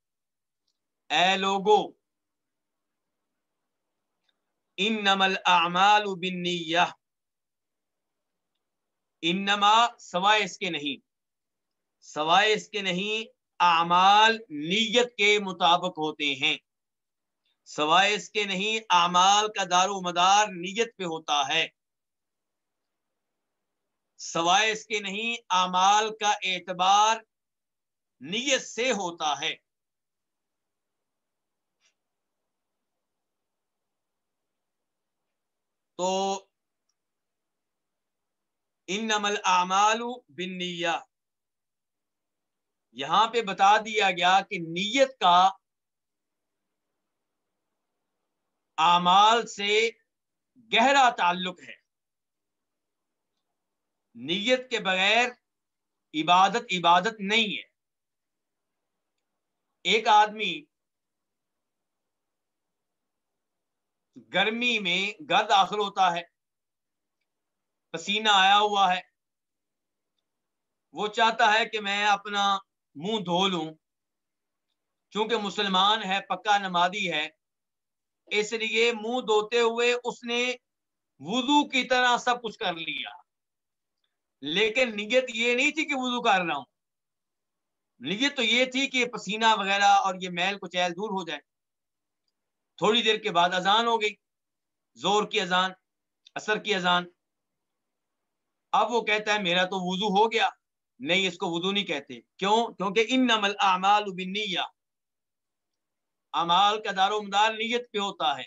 اے لوگو، انما الاعمال بالنیہ۔ انما، سوائے اس کے نہیں، سوائے اس کے نہیں اعمال نیت کے مطابق ہوتے ہیں۔ سوائے اس کے نہیں، اعمال کا دار و مدار نیت پہ ہوتا ہے۔ سوائے اس کے نہیں، اعمال کا اعتبار نیت سے ہوتا ہے۔ تو انما الاعمال بالنیہ۔ یہاں پہ بتا دیا گیا کہ نیت کا اعمال سے گہرا تعلق ہے۔ نیت کے بغیر عبادت عبادت نہیں ہے۔ ایک آدمی گرمی میں گرد داخل ہوتا ہے، پسینہ آیا ہوا ہے، وہ چاہتا ہے کہ میں اپنا منہ دھو لوں۔ چونکہ مسلمان ہے، پکا نمازی ہے، اس لیے منہ دھوتے ہوئے اس نے وضو کی طرح سب کچھ کر لیا۔ لیکن نیت یہ نہیں تھی کہ وضو کر رہا ہوں۔ نیت تو یہ تھی کہ پسینہ وغیرہ اور یہ میل کو چیل دور ہو جائے۔ تھوڑی دیر کے بعد اذان ہو گئی زور کی اذان اثر کی اذان۔ اب وہ کہتا ہے، میرا تو وضو ہو گیا۔ نہیں اس کو وضو نہیں کہتے۔ کیوں؟ کیونکہ ان نمل اعمال امال کا دار و مدار نیت پہ ہوتا ہے۔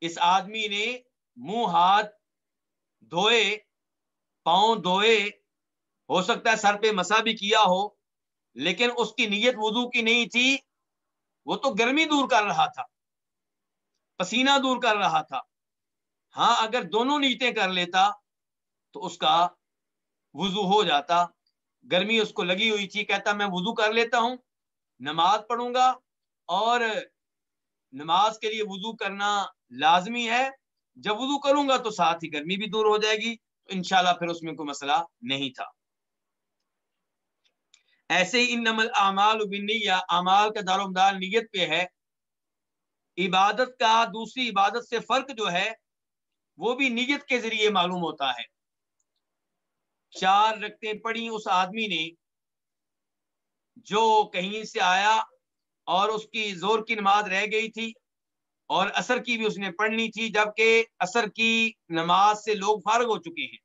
اس آدمی نے منہ، ہاتھ دھوئے، پاؤں دھوئے، ہو سکتا ہے سر پہ مسا بھی کیا ہو، لیکن اس کی نیت وضو کی نہیں تھی۔ وہ تو گرمی دور کر رہا تھا، پسینہ دور کر رہا تھا۔ ہاں اگر دونوں نیتیں کر لیتا تو اس کا وضو ہو جاتا۔ گرمی اس کو لگی ہوئی تھی، کہتا میں وضو کر لیتا ہوں، نماز پڑھوں گا۔ اور نماز کے لیے وضو کرنا لازمی ہے۔ جب وضو کروں گا تو ساتھ ہی گرمی بھی دور ہو جائے گی۔ تو انشاءاللہ پھر اس میں کوئی مسئلہ نہیں تھا۔ ایسے ہی ان نمل اعمال یا اعمال کا دار و مدار نیت پہ ہے۔ عبادت کا دوسری عبادت سے فرق جو ہے، وہ بھی نیت کے ذریعے معلوم ہوتا ہے۔ چار رکھتے پڑی اس آدمی نے جو کہیں سے آیا اور اس کی زور کی نماز رہ گئی تھی اور اثر کی بھی اس نے پڑھنی تھی جبکہ اثر کی نماز سے لوگ فارغ ہو چکے ہیں۔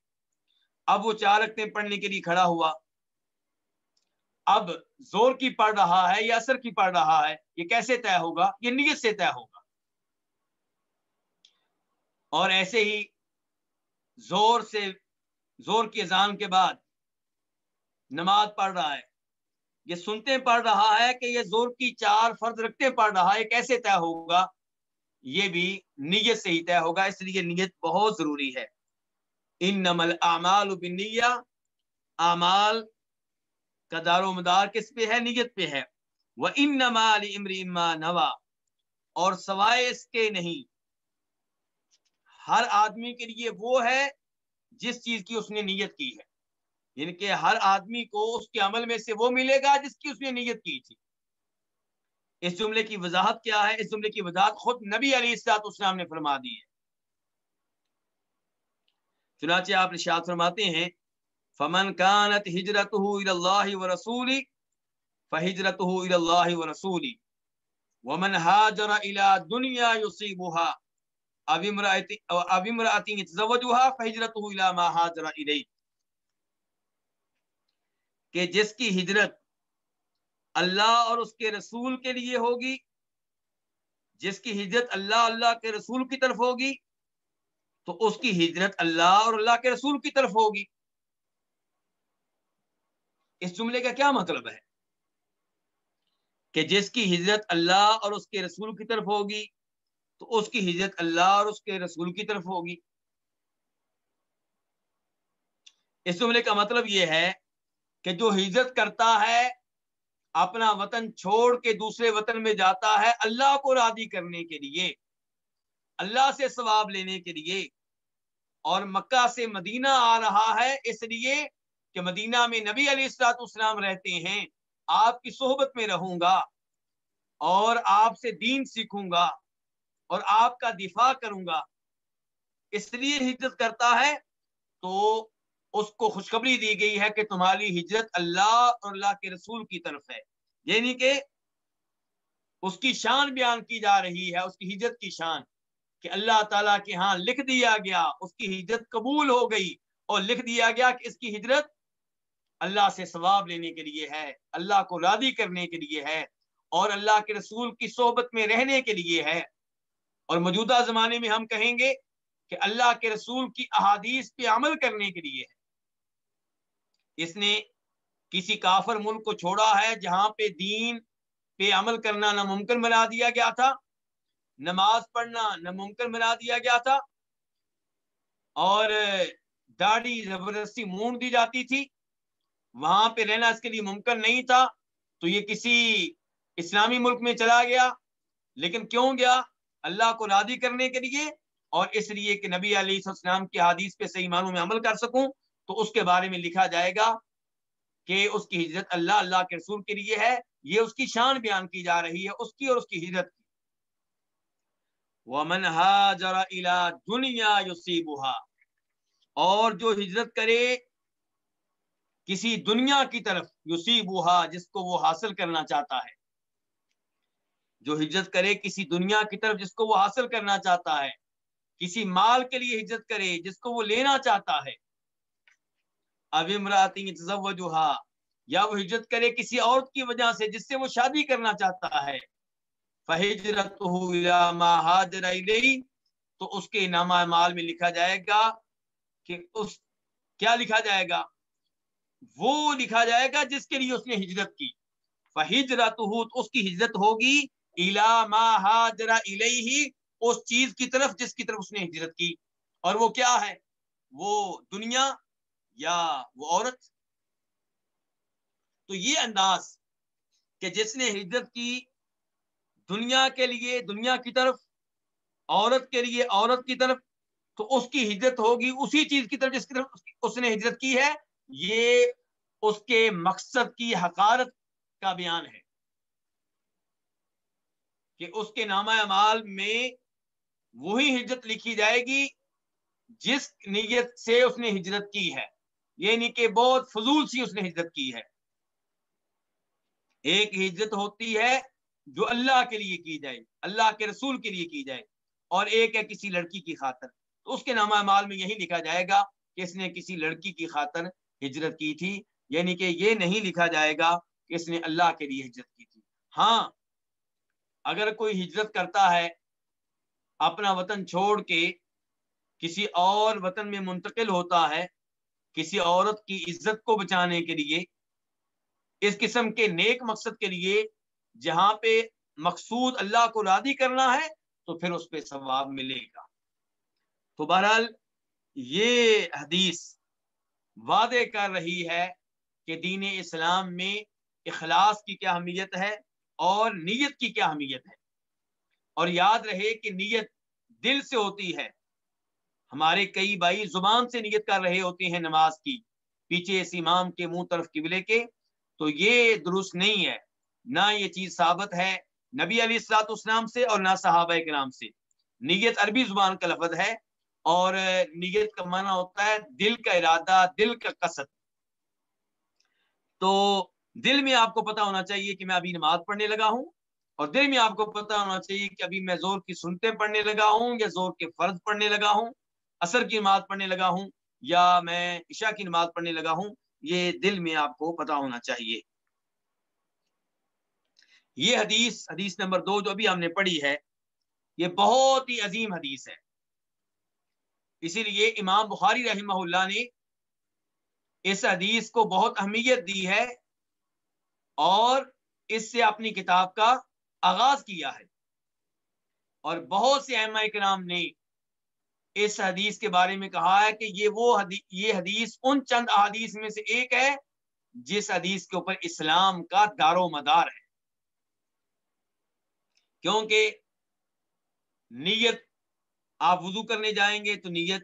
اب وہ چار رکھتے پڑھنے کے لیے کھڑا ہوا۔ اب زور کی پڑھ رہا ہے یا اثر کی پڑھ رہا ہے، یہ کیسے طے ہوگا؟ یہ نیت سے طے ہوگا۔ اور ایسے ہی زور سے زور کی اذان کے بعد نماز پڑھ رہا ہے۔ یہ سنتے پڑھ رہا ہے کہ یہ زور کی چار فرض رکھتے پڑھ رہا ہے کیسے طے ہوگا؟ یہ بھی نیت سے ہی طے ہوگا، اس لیے نیت بہت ضروری ہے۔ ان نمل اعمال بنیا اعمال کا دار و مدار کس پہ ہے؟ نیت پہ ہے۔ وہ ان نمال اما نوا اور سوائے اس کے نہیں۔ ہر آدمی کے لیے وہ ہے جس چیز کی اس نے نیت کی ہے۔ یعنی کہ ہر آدمی کو اس کے عمل میں سے وہ ملے گا جس کی اس نے نیت کی تھی۔ اس جملے کی وضاحت کیا ہے؟ اس جملے کی وضاحت خود نبی علی السلاط اسلام نے فرما دی ہے۔ چنانچہ آپ نشاد فرماتے ہیں، فمن کانت ہجرت اللہ و رسولی فہجرت اللہ و رسولی ومن هاجر الى دنیا يصيبها اب امرأتی اب امرأتی يتزوجها فهجرته الى ما هاجر الیہ کہ جس کی ہجرت اللہ اور اس کے رسول کے لیے ہوگی، جس کی ہجرت اللہ اللہ کے رسول کی طرف ہوگی، تو اس کی ہجرت اللہ اور اللہ کے رسول کی طرف ہوگی۔ اس جملے کا کیا مطلب ہے؟ کہ جس کی ہجرت اللہ اور اس کے رسول کی طرف ہوگی تو اس کی ہجرت اللہ اور اس کے رسول کی طرف ہوگی۔ اس جملے کا مطلب یہ ہے کہ جو ہجرت کرتا ہے، اپنا وطن چھوڑ کے دوسرے وطن میں جاتا ہے اللہ کو راضی کرنے کے لیے، اللہ سے ثواب لینے کے لیے۔ اور مکہ سے مدینہ آ رہا ہے اس لیے کہ مدینہ میں نبی علی السلاط اسلام رہتے ہیں۔ آپ کی صحبت میں رہوں گا اور آپ سے دین سیکھوں گا۔ اور آپ کا دفاع کروں گا، اس لیے ہجرت کرتا ہے تو اس کو خوشخبری دی گئی ہے کہ تمہاری ہجرت اللہ اور اللہ کے رسول کی طرف ہے۔ یعنی کہ اس کی شان بیان کی جا رہی ہے، اس کی ہجرت کی شان کہ اللہ تعالیٰ کے ہاں لکھ دیا گیا، اس کی ہجرت قبول ہو گئی اور لکھ دیا گیا کہ اس کی ہجرت اللہ سے ثواب لینے کے لیے ہے، اللہ کو راضی کرنے کے لیے ہے اور اللہ کے رسول کی صحبت میں رہنے کے لیے ہے۔ اور موجودہ زمانے میں ہم کہیں گے کہ اللہ کے رسول کی احادیث پہ عمل کرنے کے لیے ہے۔ اس نے کسی کافر ملک کو چھوڑا ہے جہاں پہ دین پہ عمل کرنا ناممکن بنا دیا گیا تھا، نماز پڑھنا ناممکن بنا دیا گیا تھا، اور داڑھی زبردستی مونڈ دی جاتی تھی۔ وہاں پہ رہنا اس کے لیے ممکن نہیں تھا، تو یہ کسی اسلامی ملک میں چلا گیا۔ لیکن کیوں گیا؟ اللہ کو راضی کرنے کے لیے اور اس لیے کہ نبی علیہ السلام کی حدیث پہ صحیح معنوں میں عمل کر سکوں، تو اس کے بارے میں لکھا جائے گا کہ اس کی ہجرت اللہ اللہ کے رسول کے لیے ہے، یہ اس کی شان بیان کی جا رہی ہے، اس کی اور اس کی ہجرت کی۔ ومن هاجر الى دنیا يصيبها اور جو ہجرت کرے کسی دنیا کی طرف یصيبها جس کو وہ حاصل کرنا چاہتا ہے۔ جو ہجرت کرے، کسی دنیا کی طرف جس کو وہ حاصل کرنا چاہتا ہے، کسی مال کے لیے ہجرت کرے، جس کو وہ لینا چاہتا ہے۔ اب امراتی یا وہ ہجرت کرے کسی عورت کی وجہ سے جس سے وہ شادی کرنا چاہتا ہے۔ فہجرت تو اس کے نامہ مال میں لکھا جائے گا کہ اس، کیا لکھا جائے گا؟ وہ لکھا جائے گا جس کے لیے اس نے ہجرت کی۔ فہجرت اس کی ہجرت ہوگی الا ما ہاجر الیہ اس چیز کی طرف جس کی طرف اس نے ہجرت کی۔ اور وہ کیا ہے؟ وہ دنیا یا وہ عورت؟ تو یہ انداز کہ جس نے ہجرت کی دنیا کے لیے، دنیا کی طرف، عورت کے لیے، عورت کی طرف، تو اس کی ہجرت ہوگی اسی چیز کی طرف جس کی طرف اس نے ہجرت کی ہے۔ یہ اس کے مقصد کی حقارت کا بیان ہے۔ کہ اس کے نامہ اعمال میں وہی ہجرت لکھی جائے گی جس نیت سے اس نے ہجرت کی ہے۔ یعنی کہ بہت فضول سی اس نے ہجرت کی ہے۔ ایک ہجرت ہوتی ہے جو اللہ کے لیے کی جائے، اللہ کے رسول کے لیے کی جائے، اور ایک ہے کسی لڑکی کی خاطر۔ تو اس کے نامہ مال میں یہی لکھا جائے گا کہ اس نے کسی لڑکی کی خاطر ہجرت کی تھی۔ یعنی کہ یہ نہیں لکھا جائے گا کہ اس نے اللہ کے لیے ہجرت کی تھی۔ ہاں اگر کوئی ہجرت کرتا ہے، اپنا وطن چھوڑ کے کسی اور وطن میں منتقل ہوتا ہے، کسی عورت کی عزت کو بچانے کے لیے، اس قسم کے نیک مقصد کے لیے جہاں پہ مقصود اللہ کو راضی کرنا ہے، تو پھر اس پہ ثواب ملے گا۔ تو بہرحال یہ حدیث وعدے کر رہی ہے کہ دین اسلام میں اخلاص کی کیا اہمیت ہے۔ اور نیت کی کیا اہمیت ہے؟ اور یاد رہے کہ نیت دل سے ہوتی ہے۔ ہمارے کئی بھائی زبان سے نیت کر رہے ہوتے ہیں نماز کی، پیچھے اس امام کے منہ طرف قبلے کے۔ تو یہ درست نہیں ہے۔ نہ یہ چیز ثابت ہے نبی علی السلاط اسلام سے اور نہ صحابہ کے نام سے۔ نیت عربی زبان کا لفظ ہے اور نیت کا معنی ہوتا ہے دل کا ارادہ، دل کا قصد۔ تو دل میں آپ کو پتا ہونا چاہیے کہ میں ابھی نماز پڑھنے لگا ہوں اور دل میں آپ کو پتا ہونا چاہیے کہ ابھی میں زور کی سنتے پڑھنے لگا ہوں یا زور کے فرض پڑھنے لگا ہوں اثر کی نماز پڑھنے لگا ہوں یا میں عشاء کی نماز پڑھنے لگا ہوں، یہ دل میں آپ کو پتا ہونا چاہیے۔ یہ حدیث حدیث نمبر دو جو ابھی ہم نے پڑھی ہے، یہ بہت ہی عظیم حدیث ہے۔ اسی لیے امام بخاری رحمہ اللہ نے اس حدیث کو بہت اہمیت دی ہے۔ اور اس سے اپنی کتاب کا آغاز کیا ہے۔ اور بہت سے احمد کرام نے اس حدیث کے بارے میں کہا ہے کہ یہ وہ حدیث یہ حدیث ان چند احادیث میں سے ایک ہے جس حدیث کے اوپر اسلام کا دار و مدار ہے۔ کیونکہ نیت، آپ وضو کرنے جائیں گے تو نیت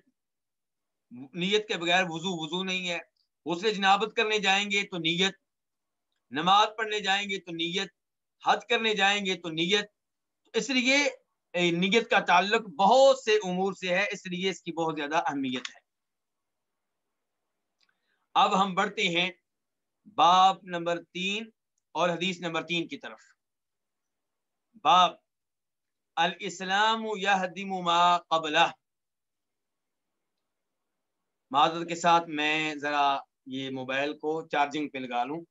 نیت کے بغیر وضو وضو نہیں ہے۔ اسے جنابت کرنے جائیں گے تو نیت نماز پڑھنے جائیں گے تو نیت حد کرنے جائیں گے تو نیت۔ اس لیے نیت کا تعلق بہت سے امور سے ہے، اس لیے اس کی بہت زیادہ اہمیت ہے۔ اب ہم بڑھتے ہیں باب نمبر تین اور حدیث نمبر تین کی طرف۔ باب الاسلام یہدم ما قبلہ۔ معذرت کے ساتھ میں ذرا یہ موبائل کو چارجنگ پہ لگا لوں۔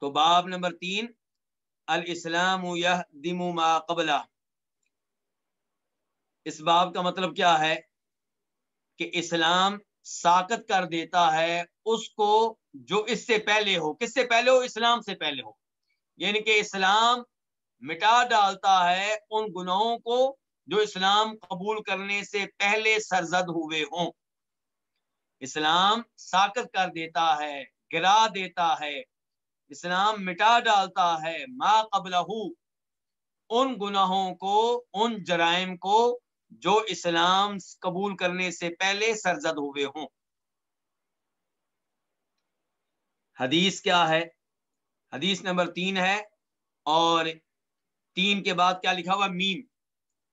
تو باب نمبر تین، الاسلام یہدم ما قبلہ۔ اس باب کا مطلب کیا ہے؟ کہ اسلام ساکت کر دیتا ہے اس کو جو اس سے پہلے ہو۔ کس سے پہلے ہو؟ اسلام سے پہلے ہو۔ یعنی کہ اسلام مٹا ڈالتا ہے ان گناہوں کو جو اسلام قبول کرنے سے پہلے سرزد ہوئے ہوں۔ اسلام ساکت کر دیتا ہے، گرا دیتا ہے۔ اسلام مٹا ڈالتا ہے، ما قبل ان گناہوں کو، ان جرائم کو جو اسلام قبول کرنے سے پہلے سرزد ہوئے ہوں۔ حدیث کیا ہے؟ حدیث نمبر تین ہے اور تین کے بعد کیا لکھا ہوا میم۔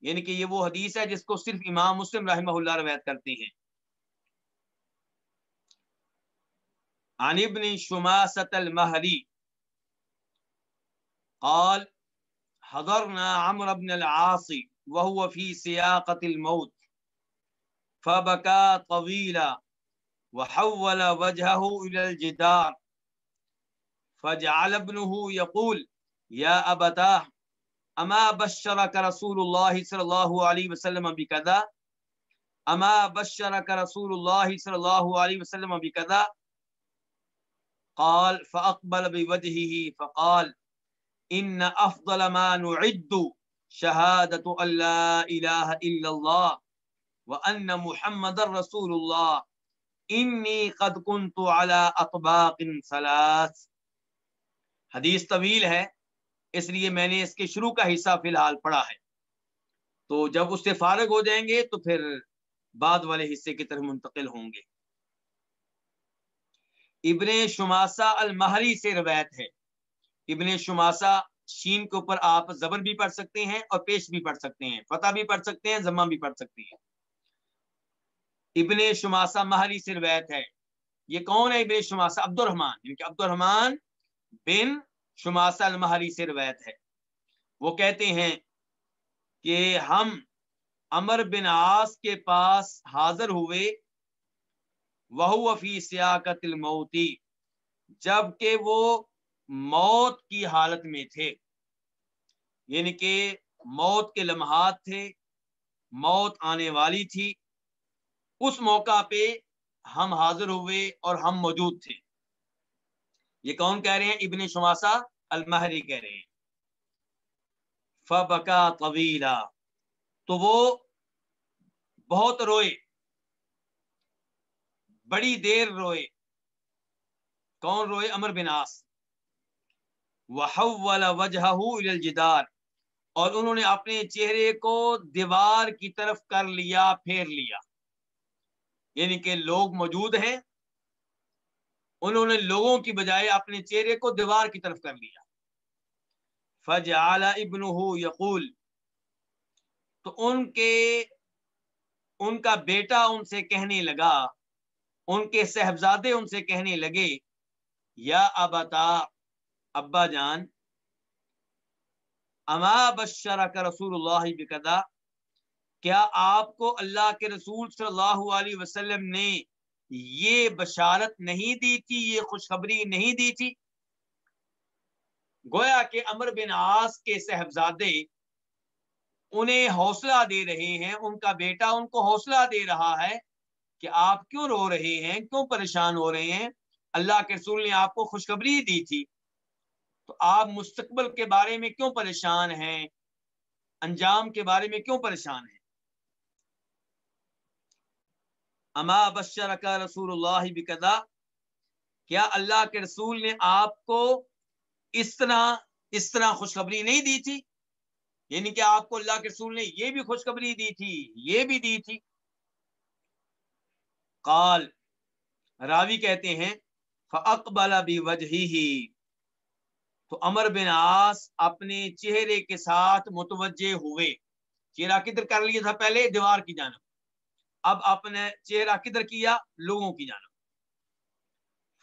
یعنی کہ یہ وہ حدیث ہے جس کو صرف امام مسلم رحمہ اللہ روایت کرتے ہیں۔ عن ابن شماسة المهري قال، حضرنا عمرو بن العاص وهو في سياقة الموت فبكى طويلا وحول وجهه إلى الجدار، فجعل ابنه يقول يا أبتاه أما بشرك رسول الله صلى الله عليه وسلم بكذا؟ أما بشرك رسول الله صلى الله عليه وسلم بكذا؟ قال، فأقبل بوجهه، فقال، إن أفضل ما نعد شہادت اللہ الہ الا اللہ وان محمد رسول اللہ انی قد کنت على اطباق ثلاث. حدیث طویل ہے اس لیے میں نے اس کے شروع کا حصہ فی الحال پڑھا ہے۔ تو جب اس سے فارغ ہو جائیں گے تو پھر بعد والے حصے کی طرف منتقل ہوں گے۔ ابن شماسا المہری سے روایت ہے۔ ابن شماسا شین کے اوپر آپ زبر بھی پڑھ سکتے ہیں اور پیش بھی پڑھ سکتے ہیں۔ فتح بھی پڑھ سکتے ہیں زمہ بھی پڑھ سکتے ہیں۔ ابن شماسا مہری سے روایت ہے۔ یہ کون ہے ابن شماسا عبد الرحمان یعنی کہ عبد الرحمان بن شماسا المہری سے روایت ہے۔ وہ کہتے ہیں کہ ہم امر بن آس کے پاس حاضر ہوئے۔ وہ فی سیاقت الموتی جبکہ وہ موت کی حالت میں تھے۔ یعنی کہ موت کے لمحات تھے، موت آنے والی تھی۔ اس موقع پہ ہم حاضر ہوئے اور ہم موجود تھے۔ یہ کون کہہ رہے ہیں؟ ابن شماسا المہری کہہ رہے ہیں۔ فبکا طویلا۔ تو وہ بہت روئے۔ بڑی دیر روئے۔ کون روئے؟ امر بن آس وحول وجہہ الجدار۔ اور انہوں نے اپنے چہرے کو دیوار کی طرف کر لیا، پھیر لیا۔ یعنی کہ لوگ موجود ہیں۔ انہوں نے لوگوں کی بجائے اپنے چہرے کو دیوار کی طرف کر لیا۔ فج ابن یقول۔ تو ان کے، ان کا بیٹا ان سے کہنے لگا۔ ان کے صحبزادے ان سے کہنے لگے۔ یا ابتا، ابا جان، اما بشر کا رسول اللہ بکدا کیا آپ کو اللہ کے رسول صلی اللہ علیہ وسلم نے یہ بشارت نہیں دی تھی، یہ خوشخبری نہیں دی تھی۔ گویا کہ امر بن آس کے صحبزادے انہیں حوصلہ دے رہے ہیں، ان کا بیٹا ان کو حوصلہ دے رہا ہے کہ آپ کیوں رو رہے ہیں، کیوں پریشان ہو رہے ہیں؟ اللہ کے رسول نے آپ کو خوشخبری دی تھی۔ تو آپ مستقبل کے بارے میں کیوں پریشان ہیں؟ انجام کے بارے میں کیوں پریشان ہیں؟ اما بشر کا رسول اللہ بکدا کیا اللہ کے رسول نے آپ کو اس طرح اس طرح خوشخبری نہیں دی تھی؟ یعنی کہ آپ کو اللہ کے رسول نے یہ بھی خوشخبری دی تھی، یہ بھی دی تھی۔ قال، راوی کہتے ہیں، فَأَقْبَلَ بِوَجْهِهِ تو امر بن آس اپنے چہرے کے ساتھ متوجہ ہوئے۔ چہرہ کدھر کر لیا تھا؟ پہلے دیوار کی جانب۔ اب اپنے چہرہ کدھر کیا؟ لوگوں کی جانب۔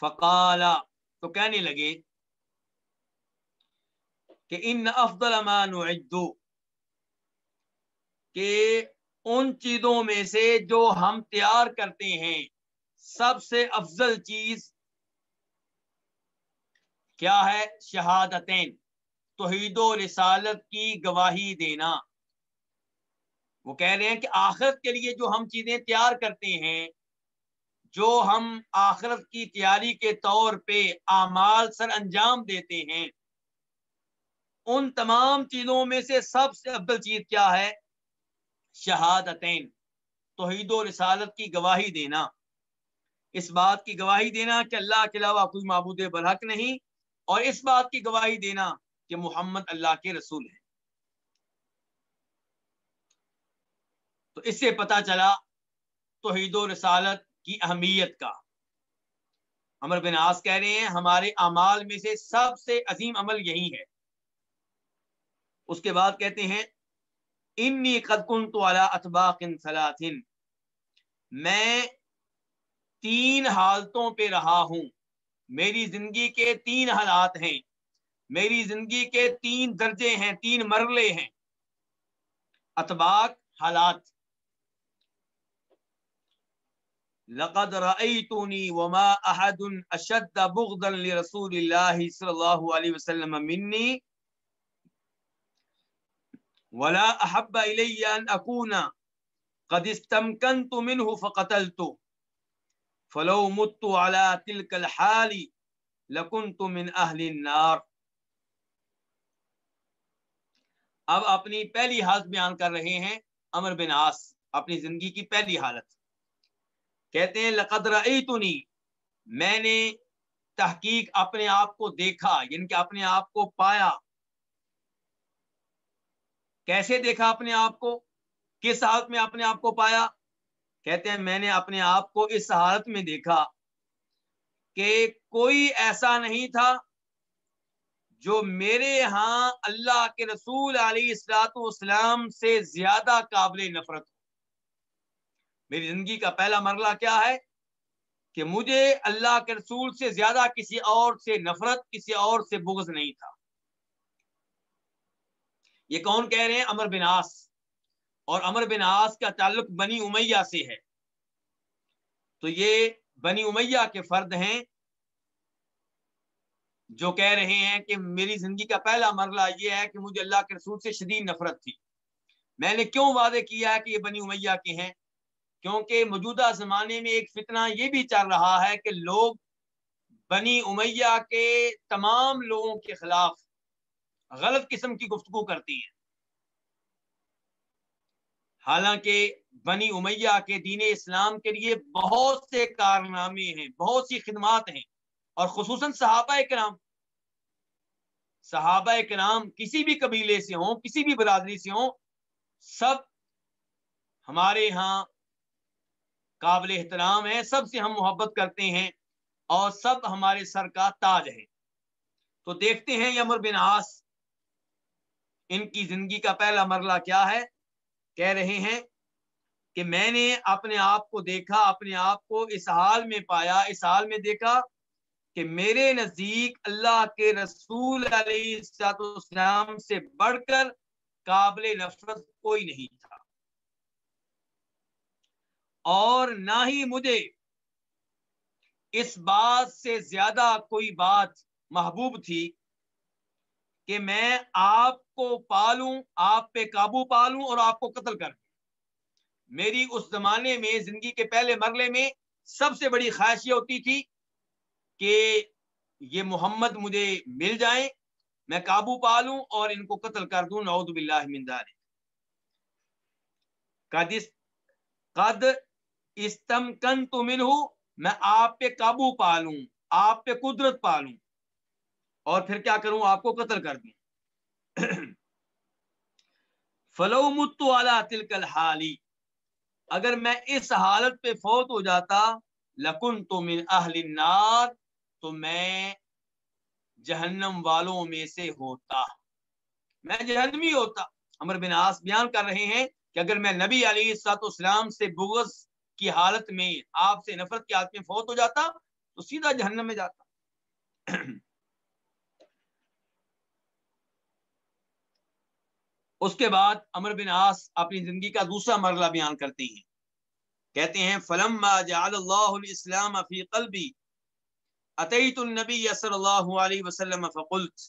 فقالا، تو کہنے لگے کہ ان افضل ما نعدو، کہ ان چیزوں میں سے جو ہم تیار کرتے ہیں، سب سے افضل چیز کیا ہے؟ شہادتین، توحید و رسالت کی گواہی دینا۔ وہ کہہ رہے ہیں کہ آخرت کے لیے جو ہم چیزیں تیار کرتے ہیں، جو ہم آخرت کی تیاری کے طور پہ اعمال سر انجام دیتے ہیں، ان تمام چیزوں میں سے سب سے افضل چیز کیا ہے؟ شہادتین، توحید و رسالت کی گواہی دینا۔ اس بات کی گواہی دینا کہ اللہ کے علاوہ کوئی معبود برحق نہیں، اور اس بات کی گواہی دینا کہ محمد اللہ کے رسول ہے تو اس سے پتا چلا توحید و رسالت کی اہمیت کا۔ امر بن آس کہہ رہے ہیں، ہمارے اعمال میں سے سب سے عظیم عمل یہی ہے۔ اس کے بعد کہتے ہیں، انی قد کنت على اطباق ثلاث میں تین حالتوں پہ رہا ہوں۔ میری زندگی کے تین حالات ہیں۔ میری زندگی کے تین درجے ہیں، تین مرلے ہیں۔ اطباق حالات۔ لقد رأيتني وما أحد أشد بغضا لرسول الله صلى الله عليه وسلم مني. ولا احب الی ان اکون قد استمکنت منه فقتلت. فلو مت على تلك الحال لكنت من اهل النار. اب اپنی پہلی حالت بیان کر رہے ہیں امر بن عاص، اپنی زندگی کی پہلی حالت۔ کہتے ہیں، لقد رأیتنی میں نے تحقیق اپنے آپ کو دیکھا یعنی کہ اپنے آپ کو پایا۔ کیسے دیکھا اپنے آپ کو؟ کس حالت میں اپنے آپ کو پایا؟ کہتے ہیں، میں نے اپنے آپ کو اس حالت میں دیکھا کہ کوئی ایسا نہیں تھا جو میرے ہاں اللہ کے رسول علیہ السلاط والسلام سے زیادہ قابل نفرت میری زندگی کا پہلا مرلہ کیا ہے کہ مجھے اللہ کے رسول سے زیادہ کسی اور سے نفرت، کسی اور سے بغض نہیں تھا۔ یہ کون کہہ رہے ہیں؟ امر بن آس اور امر بن آس کا تعلق بنی امیہ سے ہے۔ تو یہ بنی امیہ کے فرد ہیں جو کہہ رہے ہیں کہ میری زندگی کا پہلا مرلہ یہ ہے کہ مجھے اللہ کے رسول سے شدید نفرت تھی۔ میں نے کیوں وعدے کیا ہے کہ یہ بنی امیہ کے ہیں؟ کیونکہ موجودہ زمانے میں ایک فتنہ یہ بھی چل رہا ہے کہ لوگ بنی امیہ کے تمام لوگوں کے خلاف غلط قسم کی گفتگو کرتی ہیں۔ حالانکہ بنی امیہ کے دین اسلام کے لیے بہت سے کارنامے ہیں، بہت سی خدمات ہیں اور خصوصاً صحابہ کرام۔ صحابہ کرام کسی بھی قبیلے سے ہوں، کسی بھی برادری سے ہوں، سب ہمارے ہاں قابل احترام ہے، سب سے ہم محبت کرتے ہیں اور سب ہمارے سر کا تاج ہے۔ تو دیکھتے ہیں یمر بن آس ان کی زندگی کا پہلا مرلہ کیا ہے؟ کہہ رہے ہیں کہ میں نے اپنے آپ کو دیکھا، اپنے آپ کو اس حال میں پایا، اس حال میں دیکھا کہ میرے نزدیک اللہ کے رسول علیہ السلام سے بڑھ کر قابل نفرت کوئی نہیں۔ اور نہ ہی مجھے اس بات سے زیادہ کوئی بات محبوب تھی کہ میں آپ کو پالوں، آپ پہ قابو پالوں اور آپ کو قتل کر میری اس زمانے میں، زندگی کے پہلے مرلے میں سب سے بڑی خواہش یہ ہوتی تھی کہ یہ محمد مجھے مل جائیں میں قابو پالوں اور ان کو قتل کر دوں۔ نعوذ باللہ من ذالک۔ قد قد استمکن تو میں آپ پہ قابو پالوں، آپ پہ قدرت پالوں۔ اور پھر کیا کروں؟ آپ کو قتل کر دوں۔ فلو متو والا تلکل حالی اگر میں اس حالت پہ فوت ہو جاتا لکن تو من اہل النار، تو میں جہنم والوں میں سے ہوتا۔ میں جہنمی ہوتا۔ امر بن آس بیان کر رہے ہیں کہ اگر میں نبی علی السلاط اسلام سے بغض کی حالت میں آپ سے نفرت کی حالت میں فوت ہو جاتا تو سیدھا جہنم میں جاتا۔ اس کے بعد امر بن آس اپنی زندگی کا دوسرا مرلہ بیان کرتے ہیں۔ کہتے ہیں فلم جعل اللہ الاسلام فی قلبی، اتیت النبی صلی اللہ علیہ وسلم فقلت،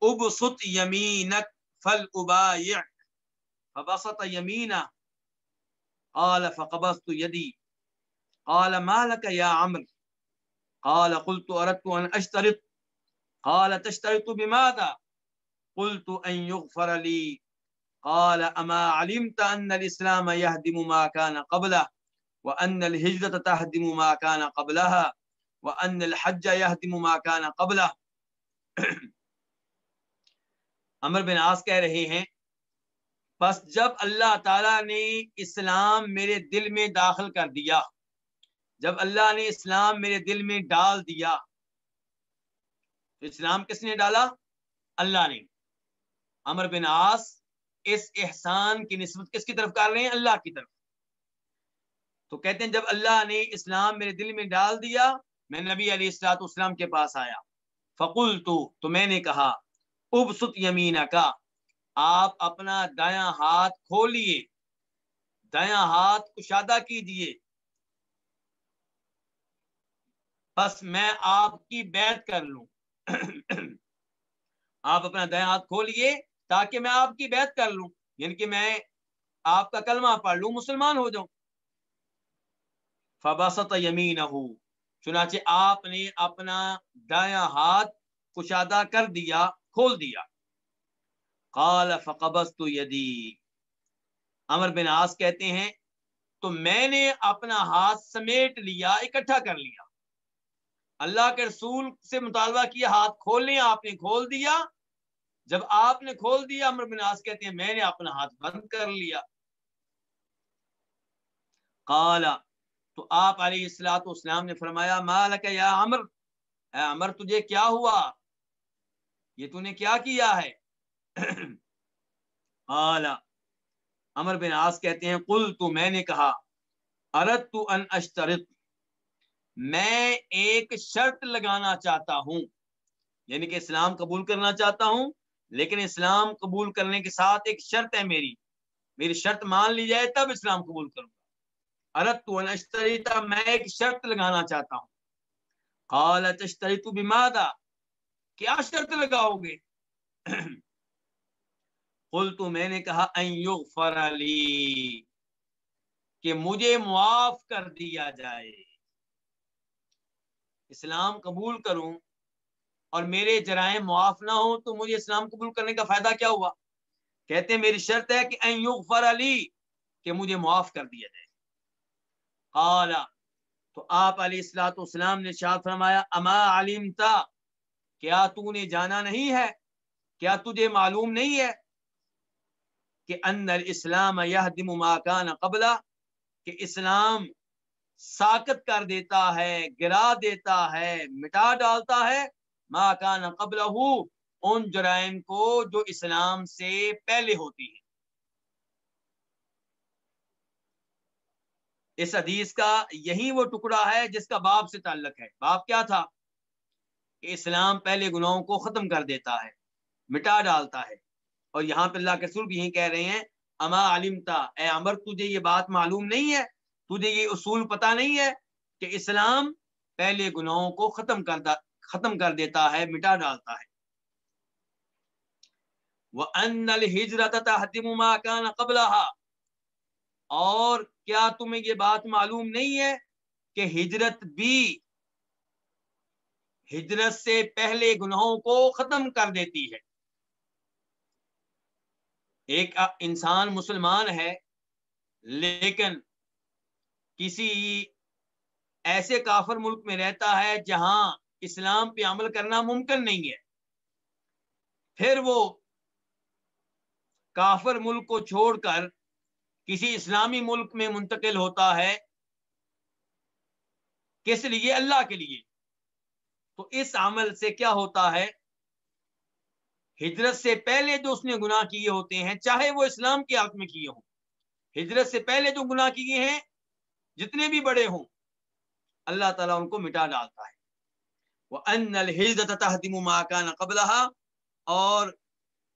ابسط یمینک فالابایعک فبسط یمینہ قال فقبضت يدي. قال ما لك يا عمرو؟ قال قلت أردت أن أشترط. قال تشترط بماذا؟ قلت أن يغفر لي. قال أما علمت أن الإسلام يهدم ما كان قبله، وأن الهجرة تهدم ما كان قبلها، وأن الحج يهدم ما كان قبله. عمر بن عاص کہہ رہے ہیں بس جب اللہ تعالی نے اسلام میرے دل میں داخل کر دیا، جب اللہ نے اسلام میرے دل میں ڈال دیا، تو اسلام کس نے ڈالا؟ اللہ نے۔ امر بن آس اس احسان کی نسبت کس کی طرف کر رہے ہیں؟ اللہ کی طرف۔ تو کہتے ہیں جب اللہ نے اسلام میرے دل میں ڈال dیا میں نبی علی السلاط اسلام کے پاس آیا۔ فقول تو میں نے کہا، ابسط یمینا کا آپ اپنا دایاں ہاتھ کھولیے دایاں ہاتھ کشادہ کیجیے بس میں آپ کی بیعت کر لوں۔ آپ اپنا دیا ہاتھ کھولئے تاکہ میں آپ کی بیعت کر لوں۔ یعنی کہ میں آپ کا کلمہ پڑھ لوں، مسلمان ہو جاؤں۔ فباسط یمین چنانچہ آپ نے اپنا دایاں ہاتھ کشادہ کر دیا، کھول دیا۔ قال فقبضت یدی۔ امر بن آس کہتے ہیں، تو میں نے اپنا ہاتھ سمیٹ لیا، اکٹھا کر لیا۔ اللہ کے رسول سے مطالبہ کیا، ہاتھ کھولنے آپ نے کھول دیا۔ جب آپ نے کھول دیا امر بن آس کہتے ہیں، میں نے اپنا ہاتھ بند کر لیا۔ قالا تو آپ علیہ السلاۃ اسلام نے فرمایا مالک یا امر اے امر تجھے کیا ہوا؟ یہ تو نے کیا کیا ہے؟ قالا امر بن آس کہتے ہیں قل تو میں نے کہا ارد تو ان اشترط، میں ایک شرط لگانا چاہتا ہوں یعنی کہ اسلام قبول کرنا چاہتا ہوں، لیکن اسلام قبول کرنے کے ساتھ ایک شرط ہے میری میری شرط مان لی جائے تب اسلام قبول کروں گا۔ ارت تو اشتریتا میں ایک شرط لگانا چاہتا ہوں۔ قالت اشتریتو بمادا کیا شرط لگاؤ گے؟ قل تو میں نے کہا، ان یغفر لی، کہ مجھے معاف کر دیا جائے۔ اسلام قبول کروں اور میرے جرائم معاف نہ ہوں تو مجھے اسلام قبول کرنے کا فائدہ کیا ہوا؟ کہتے ہیں میری شرط ہے کہ یغفر علی کہ مجھے معاف کر دیا جائے۔ قالا تو آپ علیہ السلاۃ والسلام نے شاد فرمایا، اما علمتا کیا تو نے جانا نہیں ہے؟ کیا تجھے معلوم نہیں ہے؟ کہ ان الاسلام یہدم ما کان قبلہ، کہ اسلام ساکت کر دیتا ہے، گرا دیتا ہے، مٹا ڈالتا ہے، ما کان قبلہ ان جرائم کو جو اسلام سے پہلے ہوتی ہیں۔ اس حدیث کا یہی وہ ٹکڑا ہے جس کا باپ سے تعلق ہے۔ باپ کیا تھا؟ کہ اسلام پہلے گناہوں کو ختم کر دیتا ہے، مٹا ڈالتا ہے۔ اور یہاں پہ اللہ کے سر بھی یہی کہہ رہے ہیں، اما علمتا، اے امر تجھے یہ بات معلوم نہیں ہے، تجھے یہ اصول پتا نہیں ہے کہ اسلام پہلے گناہوں کو ختم کر ختم کر دیتا ہے، مٹا ڈالتا ہے۔ وَأَنَّ الْحِجْرَةَ تَحْتِمُ مَا كَانَ قَبْلَهَا۔ اور کیا تمہیں یہ بات معلوم نہیں ہے کہ ہجرت بھی ہجرت سے پہلے گناہوں کو ختم کر دیتی ہے؟ ایک انسان مسلمان ہے، لیکن کسی ایسے کافر ملک میں رہتا ہے جہاں اسلام پہ عمل کرنا ممکن نہیں ہے۔ پھر وہ کافر ملک کو چھوڑ کر کسی اسلامی ملک میں منتقل ہوتا ہے، کس لیے؟ اللہ کے لیے۔ تو اس عمل سے کیا ہوتا ہے؟ ہجرت سے پہلے جو اس نے گناہ کیے ہوتے ہیں، چاہے وہ اسلام کے حق میں کیے ہوں۔ ہجرت سے پہلے جو گناہ کیے ہیں، جتنے بھی بڑے ہوں، اللہ تعالیٰ ان کو مٹا ڈالتا ہے۔ وہ ان الحجرت تحدم ماکان قبل اور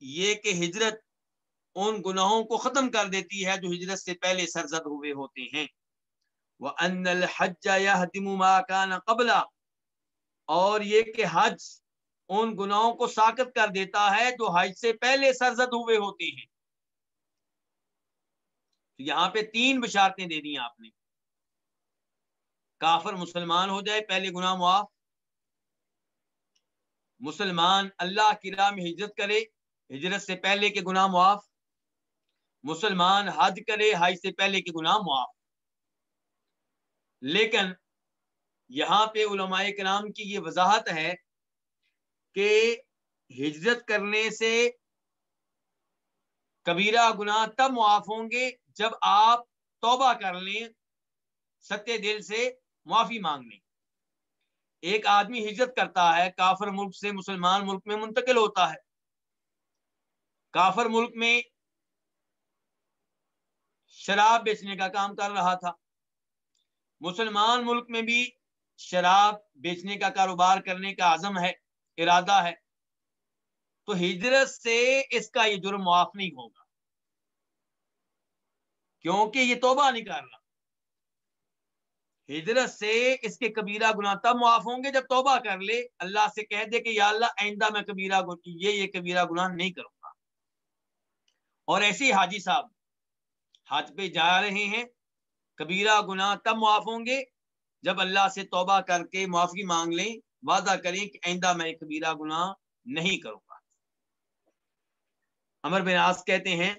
یہ کہ ہجرت ان گناہوں کو ختم کر دیتی ہے جو ہجرت سے پہلے سرزد ہوئے ہوتے ہیں۔ وہ ان الحج یا ماکان قبل اور یہ کہ حج ان گناہوں کو ساکت کر دیتا ہے جو حج سے پہلے سرزد ہوئے ہوتے ہیں۔ یہاں پہ تین بشارتیں دے دی آپ نے۔ کافر مسلمان ہو جائے، پہلے گناہ معاف۔ مسلمان اللہ کی راہ میں ہجرت کرے، ہجرت سے پہلے کے گناہ معاف۔ مسلمان حج کرے، حج سے پہلے کے گناہ معاف۔ لیکن یہاں پہ علماء کرام کی یہ وضاحت ہے کہ ہجرت کرنے سے کبیرہ گناہ تب معاف ہوں گے جب آپ توبہ کر لیں ستے دل سے معافی مانگ لیں۔ ایک آدمی ہجرت کرتا ہے، کافر ملک سے مسلمان ملک میں منتقل ہوتا ہے۔ کافر ملک میں شراب بیچنے کا کام کر رہا تھا۔ مسلمان ملک میں بھی شراب بیچنے کا کاروبار کرنے کا عزم ہے۔ ارادہ ہے، تو ہجرت سے اس کا یہ جرم معاف نہیں ہوگا۔ کیونکہ یہ توبہ نہیں کر رہا۔ ہجرت سے اس کے کبیرہ گناہ تب معاف ہوں گے جب توبہ کر لے۔ اللہ سے کہہ دے کہ یا اللہ، آئندہ میں کبیرہ یہ یہ کبیرہ گناہ نہیں کروں گا۔ اور ایسے حاجی صاحب حج پہ جا رہے ہیں، کبیرہ گناہ تب معاف ہوں گے جب اللہ سے توبہ کر کے معافی مانگ لیں۔ وعدہ کریں کہ آئندہ میں کبیرہ گناہ نہیں کروں گا۔ امر بن آس کہتے ہیں،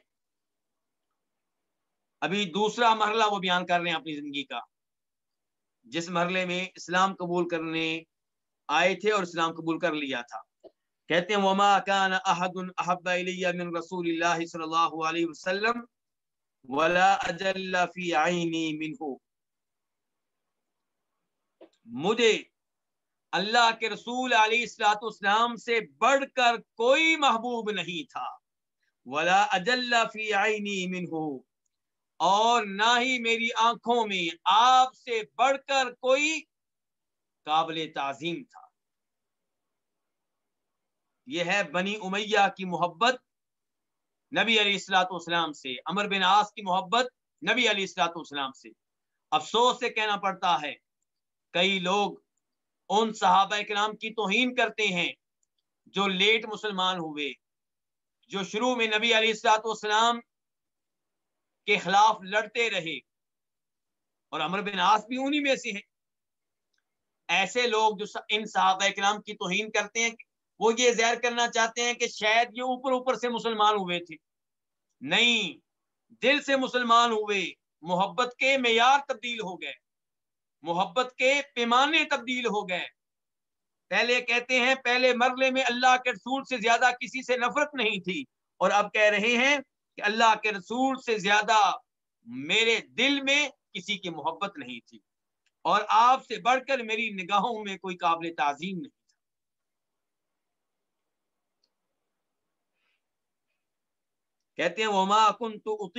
ابھی دوسرا مرحلہ وہ بیان کر رہے ہیں اپنی زندگی کا۔ جس مرحلے میں اسلام قبول کرنے آئے تھے اور اسلام قبول کر لیا تھا۔ کہتے ہیں، وما كان احد احب الي من رسول الله صلی اللہ علیہ وسلم ولا اجل في عيني منه۔ مجھے اللہ کے رسول علیہ السلاۃ اسلام سے بڑھ کر کوئی محبوب نہیں تھا۔ ولا اجل فی عینی منہ اور نہ ہی میری آنکھوں میں آپ سے بڑھ کر کوئی قابل تعظیم تھا۔ یہ ہے بنی امیہ کی محبت نبی علیہ السلاۃ والسلام سے امر بن آس کی محبت نبی علیہ السلاۃ والسلام سے۔ افسوس سے کہنا پڑتا ہے، کئی لوگ ان صحابہ کرام کی توہین کرتے ہیں جو لیٹ مسلمان ہوئے، جو شروع میں نبی علیہ السلاط والسلام کے خلاف لڑتے رہے۔ اور امر بن آس بھی انہی میں سے ہیں۔ ایسے لوگ جو ان صحابہ کرام کی توہین کرتے ہیں، وہ یہ زہر کرنا چاہتے ہیں کہ شاید یہ اوپر اوپر سے مسلمان ہوئے تھے۔ نہیں، دل سے مسلمان ہوئے، محبت کے معیار تبدیل ہو گئے۔ محبت کے پیمانے تبدیل ہو گئے۔ پہلے کہتے ہیں، پہلے مرلے میں اللہ کے رسول سے زیادہ کسی سے نفرت نہیں تھی۔ اور اب کہہ رہے ہیں کہ اللہ کے رسول سے زیادہ میرے دل میں کسی کی محبت نہیں تھی۔ اور آپ سے بڑھ کر میری نگاہوں میں کوئی قابل تعظیم نہیں تھا۔ کہتے ہیں، وما کن تو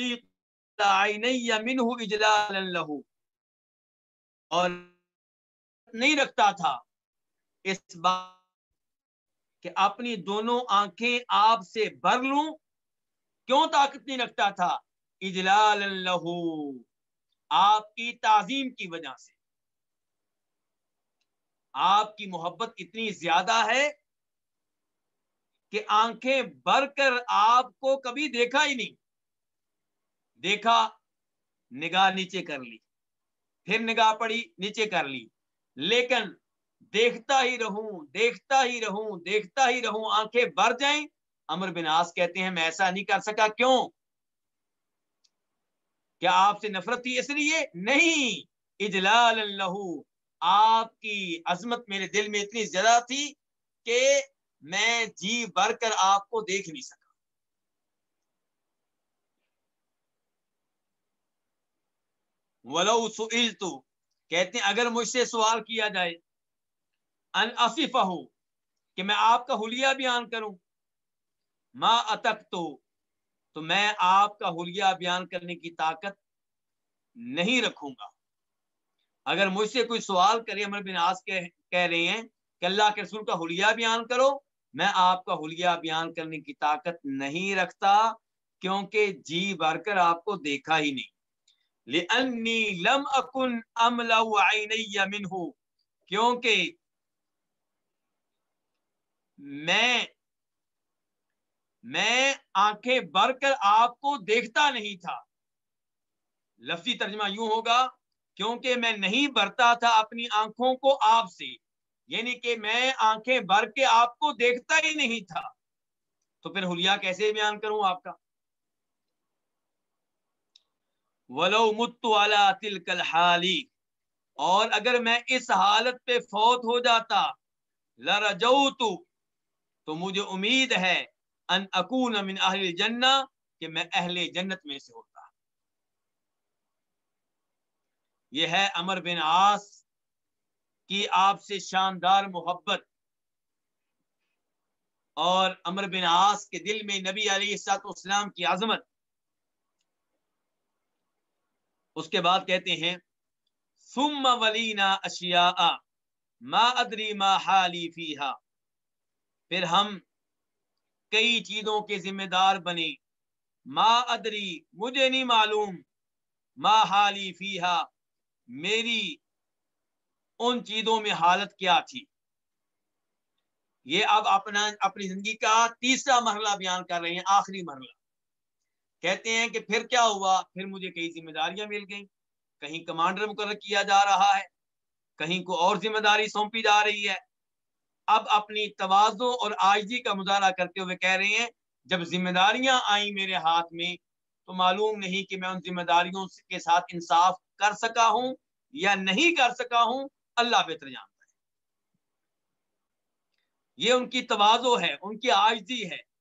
اور نہیں رکھتا تھا۔ اس بات کہ اپنی دونوں آنکھیں آپ سے بھر لوں، کیوں طاقت نہیں رکھتا تھا؟ اجلال اللہ آپ کی تعظیم کی وجہ سے۔ آپ کی محبت اتنی زیادہ ہے کہ آنکھیں بھر کر آپ کو کبھی دیکھا ہی نہیں۔ دیکھا، نگاہ نیچے کر لی۔ پھر نگاہ پڑی، نیچے کر لی۔ لیکن دیکھتا ہی رہوں، دیکھتا ہی رہوں، دیکھتا ہی رہوں، آنکھیں بھر جائیں۔ امر بن آس کہتے ہیں، میں ایسا نہیں کر سکا۔ کیوں؟ کیا آپ سے نفرت تھی اس لیے؟ نہیں۔ اجلال اللہ آپ کی عظمت میرے دل میں اتنی زیادہ تھی کہ میں جی بھر کر آپ کو دیکھ نہیں سکا۔ ولو سئلت کہتے ہیں، اگر مجھ سے سوال کیا جائے، ان اصفہ کہ میں آپ کا حلیہ بیان کروں۔ ما اتک تو میں آپ کا حلیہ بیان کرنے کی طاقت نہیں رکھوں گا۔ اگر مجھ سے کوئی سوال کرے امر بن آس کہہ رہے ہیں کہ اللہ کے رسول کا حلیہ بیان کرو، میں آپ کا حلیہ بیان کرنے کی طاقت نہیں رکھتا، کیونکہ جی بھر کر آپ کو دیکھا ہی نہیں۔ لِأَنِّي لَمْ أَكُنْ أَمْلَوْ عَيْنَيَّ مِنْهُ. کیونکہ میں میں آنکھیں بھر کر آپ کو دیکھتا نہیں تھا۔ لفظی ترجمہ یوں ہوگا، کیونکہ میں نہیں بھرتا تھا اپنی آنکھوں کو آپ سے۔ یعنی کہ میں آنکھیں بھر کے آپ کو دیکھتا ہی نہیں تھا۔ تو پھر حلیہ کیسے بیان کروں آپ کا؟ ولو مت والا تل کل اور اگر میں اس حالت پہ فوت ہو جاتا لرجو تو مجھے امید ہے ان اکون من اہل جنہ کہ میں اہل جنت میں سے ہوتا۔ یہ ہے امر بن آس کی آپ سے شاندار محبت۔ اور امر بن آس کے دل میں نبی علیہ السلام کی عظمت۔ اس کے بعد کہتے ہیں، ثم ولینا اشیاء، ما ادری ما حالی فیہا۔ پھر ہم کئی چیزوں کے ذمہ دار بنے۔ ما ادری، مجھے نہیں معلوم۔ ما حالی فیہا، میری ان چیزوں میں حالت کیا تھی۔ یہ اب اپنا، اپنی زندگی کا تیسرا مرحلہ بیان کر رہے ہیں، آخری مرحلہ۔ کہتے ہیں کہ پھر کیا ہوا؟ پھر مجھے کئی ذمہ داریاں مل گئیں۔ کہیں کمانڈر مقرر کیا جا رہا ہے، کہیں کو اور ذمہ داری سونپی جا رہی ہے۔ اب اپنی توازو اور آجی کا مظاہرہ کرتے ہوئے کہہ رہے ہیں، جب ذمہ داریاں آئیں میرے ہاتھ میں، تو معلوم نہیں کہ میں ان ذمہ داریوں کے ساتھ انصاف کر سکا ہوں یا نہیں کر سکا ہوں۔ اللہ بہتر جانتا ہے۔ یہ ان کی توازو ہے، ان کی آجزی ہے۔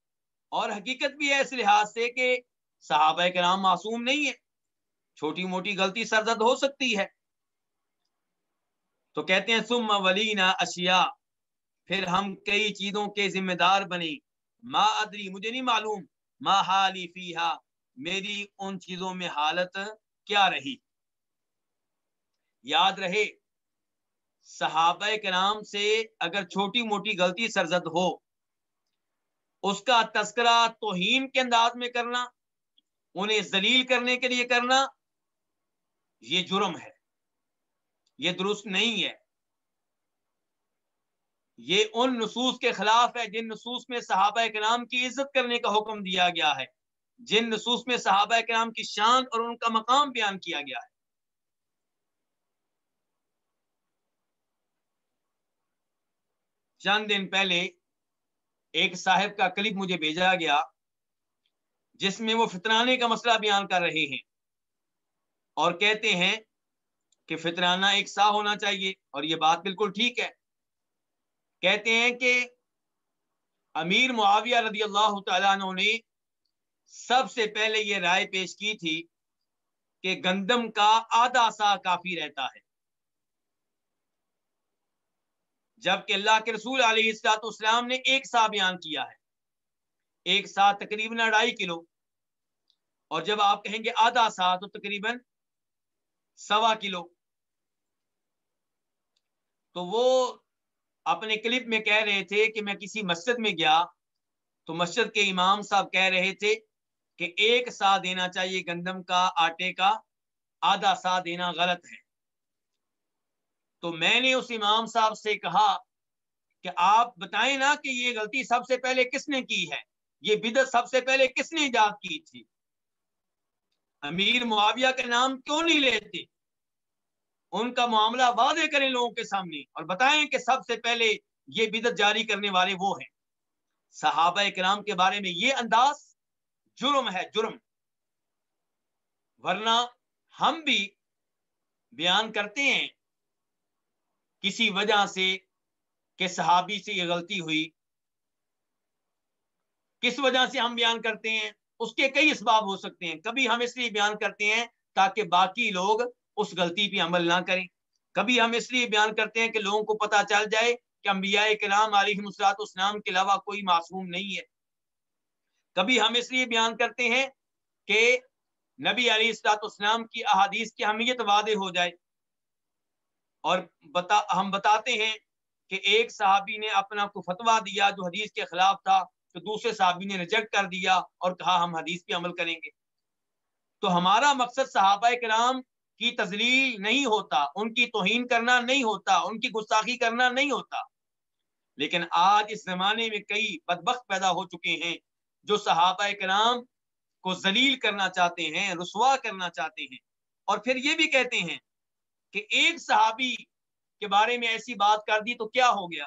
اور حقیقت بھی ہے اس لحاظ سے کہ صحابہ کے نام معصوم نہیں ہے چھوٹی موٹی غلطی سرزد ہو سکتی ہے۔ تو کہتے ہیں سم ولینا اشیاء پھر ہم کئی چیزوں کے ذمہ دار بنے۔ ما ادری، مجھے نہیں معلوم۔ ما حالی فیہا، میری ان چیزوں میں حالت کیا رہی؟ یاد رہے، صحابہ کے نام سے اگر چھوٹی موٹی غلطی سرزد ہو، اس کا تذکرہ توہین کے انداز میں کرنا۔ انہیں ذلیل کرنے کے لیے کرنا یہ جرم ہے۔ یہ درست نہیں ہے۔ یہ ان نصوص کے خلاف ہے جن نصوص میں صحابہ کے نام کی عزت کرنے کا حکم دیا گیا ہے، جن نصوص میں صحابہ کے نام کی شان اور ان کا مقام بیان کیا گیا ہے۔ چند دن پہلے ایک صاحب کا کلپ مجھے بھیجا گیا۔ جس میں وہ فترانے کا مسئلہ بیان کر رہے ہیں۔ اور کہتے ہیں کہ فطرانہ ایک سا ہونا چاہیے، اور یہ بات بالکل ٹھیک ہے۔ کہتے ہیں کہ امیر معاویہ رضی اللہ تعالیٰ عنہ نے سب سے پہلے یہ رائے پیش کی تھی کہ گندم کا آدھا سا کافی رہتا ہے۔ جبکہ اللہ کے رسول علیہ السلاط اسلام نے ایک سا بیان کیا ہے۔ ایک سا تقریباً اڑائی کلو۔ اور جب آپ کہیں گے آدھا سا تو تقریباً سوا کلو۔ تو وہ اپنے کلپ میں کہہ رہے تھے کہ میں کسی مسجد میں گیا تو مسجد کے امام صاحب کہہ رہے تھے کہ ایک سا دینا چاہیے گندم کا، آٹے کا، آدھا سا دینا غلط ہے۔ تو میں نے اس امام صاحب سے کہا کہ آپ بتائیں نا کہ یہ غلطی سب سے پہلے کس نے کی ہے؟ یہ بدت سب سے پہلے کس نے ایجاد کی تھی؟ امیر معاویہ کے نام کیوں نہیں لیتے؟ ان کا معاملہ واضح کریں لوگوں کے سامنے اور بتائیں کہ سب سے پہلے یہ بدت جاری کرنے والے وہ ہیں۔ صحابہ کرام کے بارے میں یہ انداز جرم ہے، جرم۔ ورنہ ہم بھی بیان کرتے ہیں کسی وجہ سے کہ صحابی سے یہ غلطی ہوئی۔ کس وجہ سے ہم بیان کرتے ہیں؟ اس کے کئی اسباب ہو سکتے ہیں۔ کبھی ہم اس لیے بیان کرتے ہیں تاکہ باقی لوگ اس غلطی پہ عمل نہ کریں۔ کبھی ہم اس لیے بیان کرتے ہیں کہ لوگوں کو پتا چل جائے کہ انبیاء کلام علیہ مسلاط اسلام کے علاوہ کوئی معصوم نہیں ہے۔ کبھی ہم اس لیے بیان کرتے ہیں کہ نبی علی السلاط اسلام کی احادیث کی اہمیت وعدے ہو جائے۔ اور بتا، ہم بتاتے ہیں کہ ایک صحابی نے اپنا کو فتوا دیا جو حدیث کے خلاف تھا۔ تو دوسرے صحابی نے ریجیکٹ کر دیا اور کہا ہم حدیث پہ عمل کریں گے۔ تو ہمارا مقصد صحابہ کرام کی تزلیل نہیں ہوتا، ان کی توہین کرنا نہیں ہوتا، ان کی گستاخی کرنا نہیں ہوتا۔ لیکن آج اس زمانے میں کئی بدبخت پیدا ہو چکے ہیں جو صحابہ کرام کو ذلیل کرنا چاہتے ہیں، رسوا کرنا چاہتے ہیں۔ اور پھر یہ بھی کہتے ہیں کہ ایک صحابی کے بارے میں ایسی بات کر دی تو کیا ہو گیا؟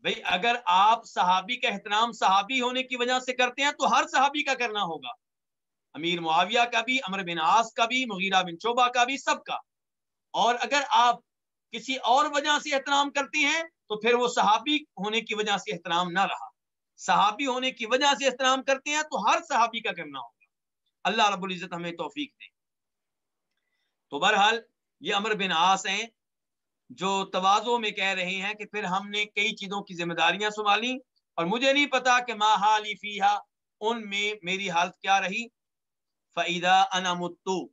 بھئی اگر آپ صحابی کا احترام صحابی ہونے کی وجہ سے کرتے ہیں تو ہر صحابی کا کرنا ہوگا۔ امیر معاویہ کا بھی امر بن آس کا بھی، مغیرہ بن چوبہ کا بھی، سب کا۔ اور اگر آپ کسی اور وجہ سے احترام کرتے ہیں تو پھر وہ صحابی ہونے کی وجہ سے احترام نہ رہا۔ صحابی ہونے کی وجہ سے احترام کرتے ہیں تو ہر صحابی کا کرنا ہوگا۔ اللہ رب العزت ہمیں توفیق دے۔ تو بہرحال یہ امر بن آس ہیں۔ جو توازوں میں کہہ رہے ہیں کہ پھر ہم نے کئی چیزوں کی ذمہ داریاں سنبھالی اور مجھے نہیں پتا کہ ماں حالی فیحا ان میں میری حالت کیا رہی؟ فعیدہ انمتو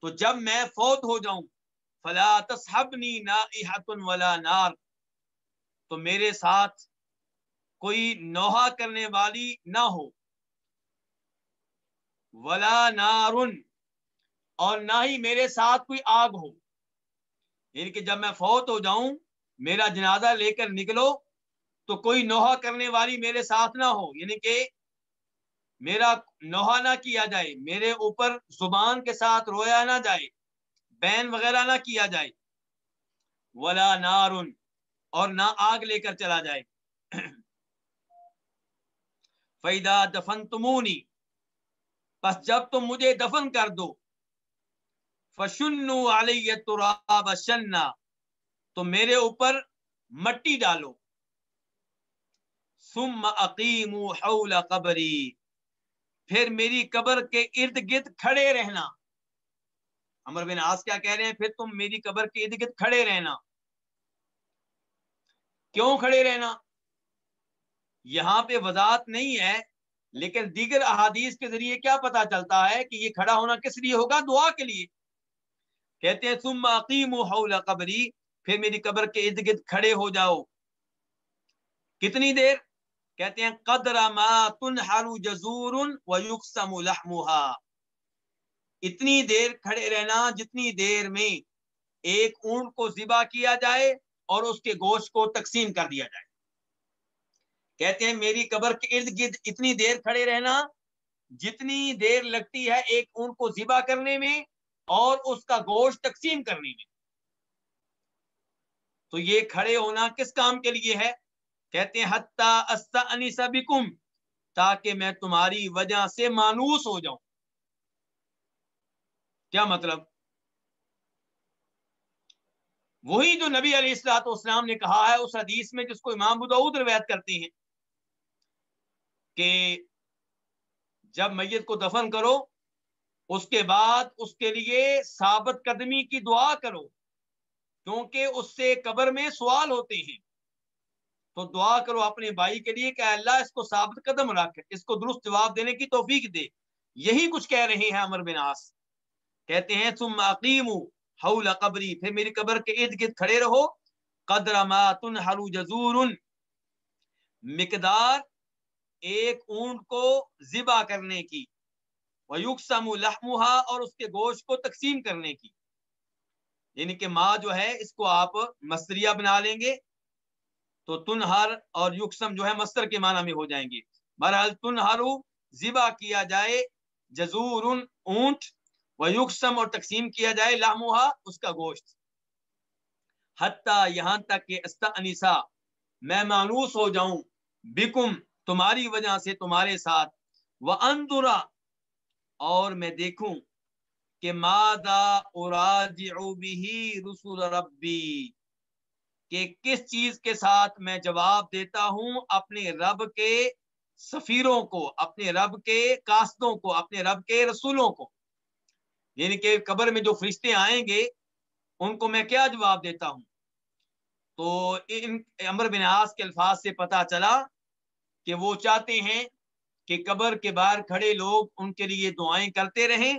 تو جب میں فوت ہو جاؤں، فلا تصحبنی نائحت ولا نار، تو میرے ساتھ کوئی نوحہ کرنے والی نہ ہو۔ ولا نارن اور نہ ہی میرے ساتھ کوئی آگ ہو۔ یعنی کہ جب میں فوت ہو جاؤں، میرا جنازہ لے کر نکلو تو کوئی نوحہ کرنے والی میرے ساتھ نہ ہو۔ یعنی کہ میرا نوحہ نہ کیا جائے، میرے اوپر زبان کے ساتھ رویا نہ جائے، بین وغیرہ نہ کیا جائے۔ ولا نارن اور نہ آگ لے کر چلا جائے۔ فیدا دفن تمونی بس جب تم مجھے دفن کر دو فشنو علیہ تراب شنا تو میرے اوپر مٹی ڈالو۔ ثم اقیم حول قبری پھر میری قبر کے ارد گرد کھڑے رہنا۔ امر بن آس کیا کہہ رہے ہیں؟ پھر تم میری قبر کے ارد گرد کھڑے رہنا۔ کیوں کھڑے رہنا؟ یہاں پہ وضاحت نہیں ہے، لیکن دیگر احادیث کے ذریعے کیا پتا چلتا ہے کہ یہ کھڑا ہونا کس لیے ہوگا؟ دعا کے لیے۔ کہتے ہیں تم عقیم حول قبری پھر میری قبر کے ارد گرد کھڑے ہو جاؤ۔ کتنی دیر؟ کہتے ہیں، قدر ما تنحر جزور ويقسم لحمها اتنی دیر کھڑے رہنا، جتنی دیر میں ایک اونٹ کو ذبح کیا جائے اور اس کے گوشت کو تقسیم کر دیا جائے۔ کہتے ہیں، میری قبر کے ارد گرد اتنی دیر کھڑے رہنا، جتنی دیر لگتی ہے ایک اونٹ کو ذبح کرنے میں اور اس کا گوشت تقسیم کرنے میں۔ تو یہ کھڑے ہونا کس کام کے لیے ہے؟ کہتے ہیں، حتیٰ بکم، تاکہ میں تمہاری وجہ سے مانوس ہو جاؤں۔ کیا مطلب؟ وہی جو نبی علیہ السلاط اسلام نے کہا ہے، اس حدیث میں جس کو امام بدعود روایت کرتے ہیں کہ جب میت کو دفن کرو اس کے بعد اس کے لیے ثابت قدمی کی دعا کرو، کیونکہ اس سے قبر میں سوال ہوتے ہیں۔ تو دعا کرو اپنے بھائی کے لیے کہ اللہ، اس کو ثابت قدم رکھ، اس کو درست جواب دینے کی توفیق دے۔ یہی کچھ کہہ رہے ہیں امر بناس کہتے ہیں تم عقیم حول قبری۔ پھر میری قبر کے ارد گرد کھڑے رہو۔ قدر ما تنحر جزور۔ مقدار ایک اونٹ کو ذبح کرنے کی۔ ویقسم لحمها اور اس کے گوشت کو تقسیم کرنے کی۔ یعنی کہ ماں جو ہے، اس کو آپ مستریہ بنا لیں گے تو تنہر اور یقسم جو ہے مستر کے معنی میں ہو جائیں گے۔ بہرحال تنہر ذبح کیا جائے، جزور، اونٹ و یقسم اور تقسیم کیا جائے لاموہا اس کا گوشت۔ حتیٰ یہاں تک کہ استنسا میں مانوس ہو جاؤں بکم تمہاری وجہ سے تمہارے ساتھ۔ وہ اندرا اور میں دیکھوں کہ مادا رسول ربی، کہ کس چیز کے ساتھ میں جواب دیتا ہوں اپنے رب کے سفیروں کو، اپنے رب کے کاستوں کو، اپنے رب کے رسولوں کو۔ یعنی کہ قبر میں جو فرشتے آئیں گے، ان کو میں کیا جواب دیتا ہوں؟ تو ان امر بن کے الفاظ سے پتا چلا کہ وہ چاہتے ہیں کہ قبر کے باہر کھڑے لوگ ان کے لیے دعائیں کرتے رہیں